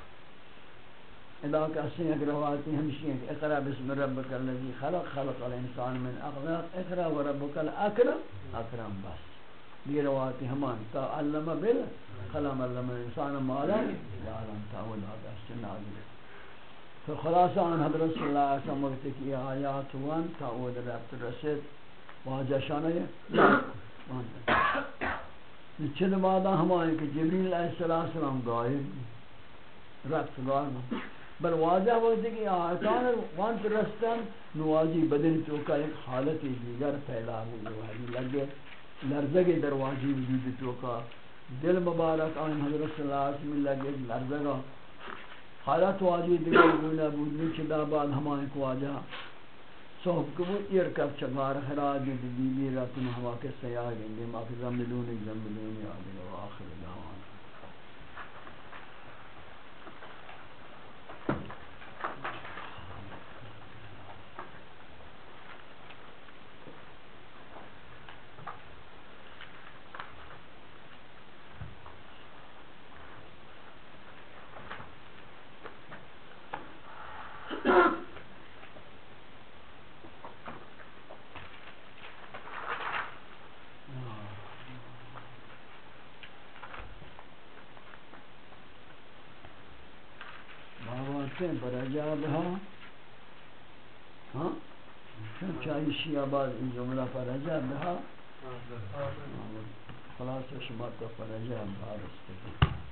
اسم اگر روایتی ہمشی ہیں اقرأ بسم ربک الذی خلق. خلق الإنسان من اغلاق اقرأ وربک الاکرم اکرم بس. یہ روایتی ہمان تا علم بل قلم علم انسان مالا. یعلم تاول آگا سنادی تو خلاصہ آن حضرت صلی اللہ علیہ وسلم وقت کی آیات وان. تاول ربط رسید. واجہ شانہ چند بعدا ہمائیں کہ جبریل علیہ السلام غائب ربط غائب بل واجہ وقت کی آیاتان وانت رستن نوازی بدن تو کا ایک حالت دیگر پھیلا ہوئی لگے، لرزگ دروازی وجود تو کا دل مبارک آن حضرت صلی اللہ علیہ وسلم لگے لرزگا۔ حالت واجی دیگر گونا بود من چدا بعد ہمائیں کو آجا۔ صحب کبو ایر کب چگار خراج دی بی بی ہوا کے سیاہ گنگے ما فی زمدونی زمدونی آدھے و آخر دعوانا سے برجا بہا ہاں چاہی شیعہ بعد ان جملہ فرجا بہا خلاص شما تو فرجا بہا رستے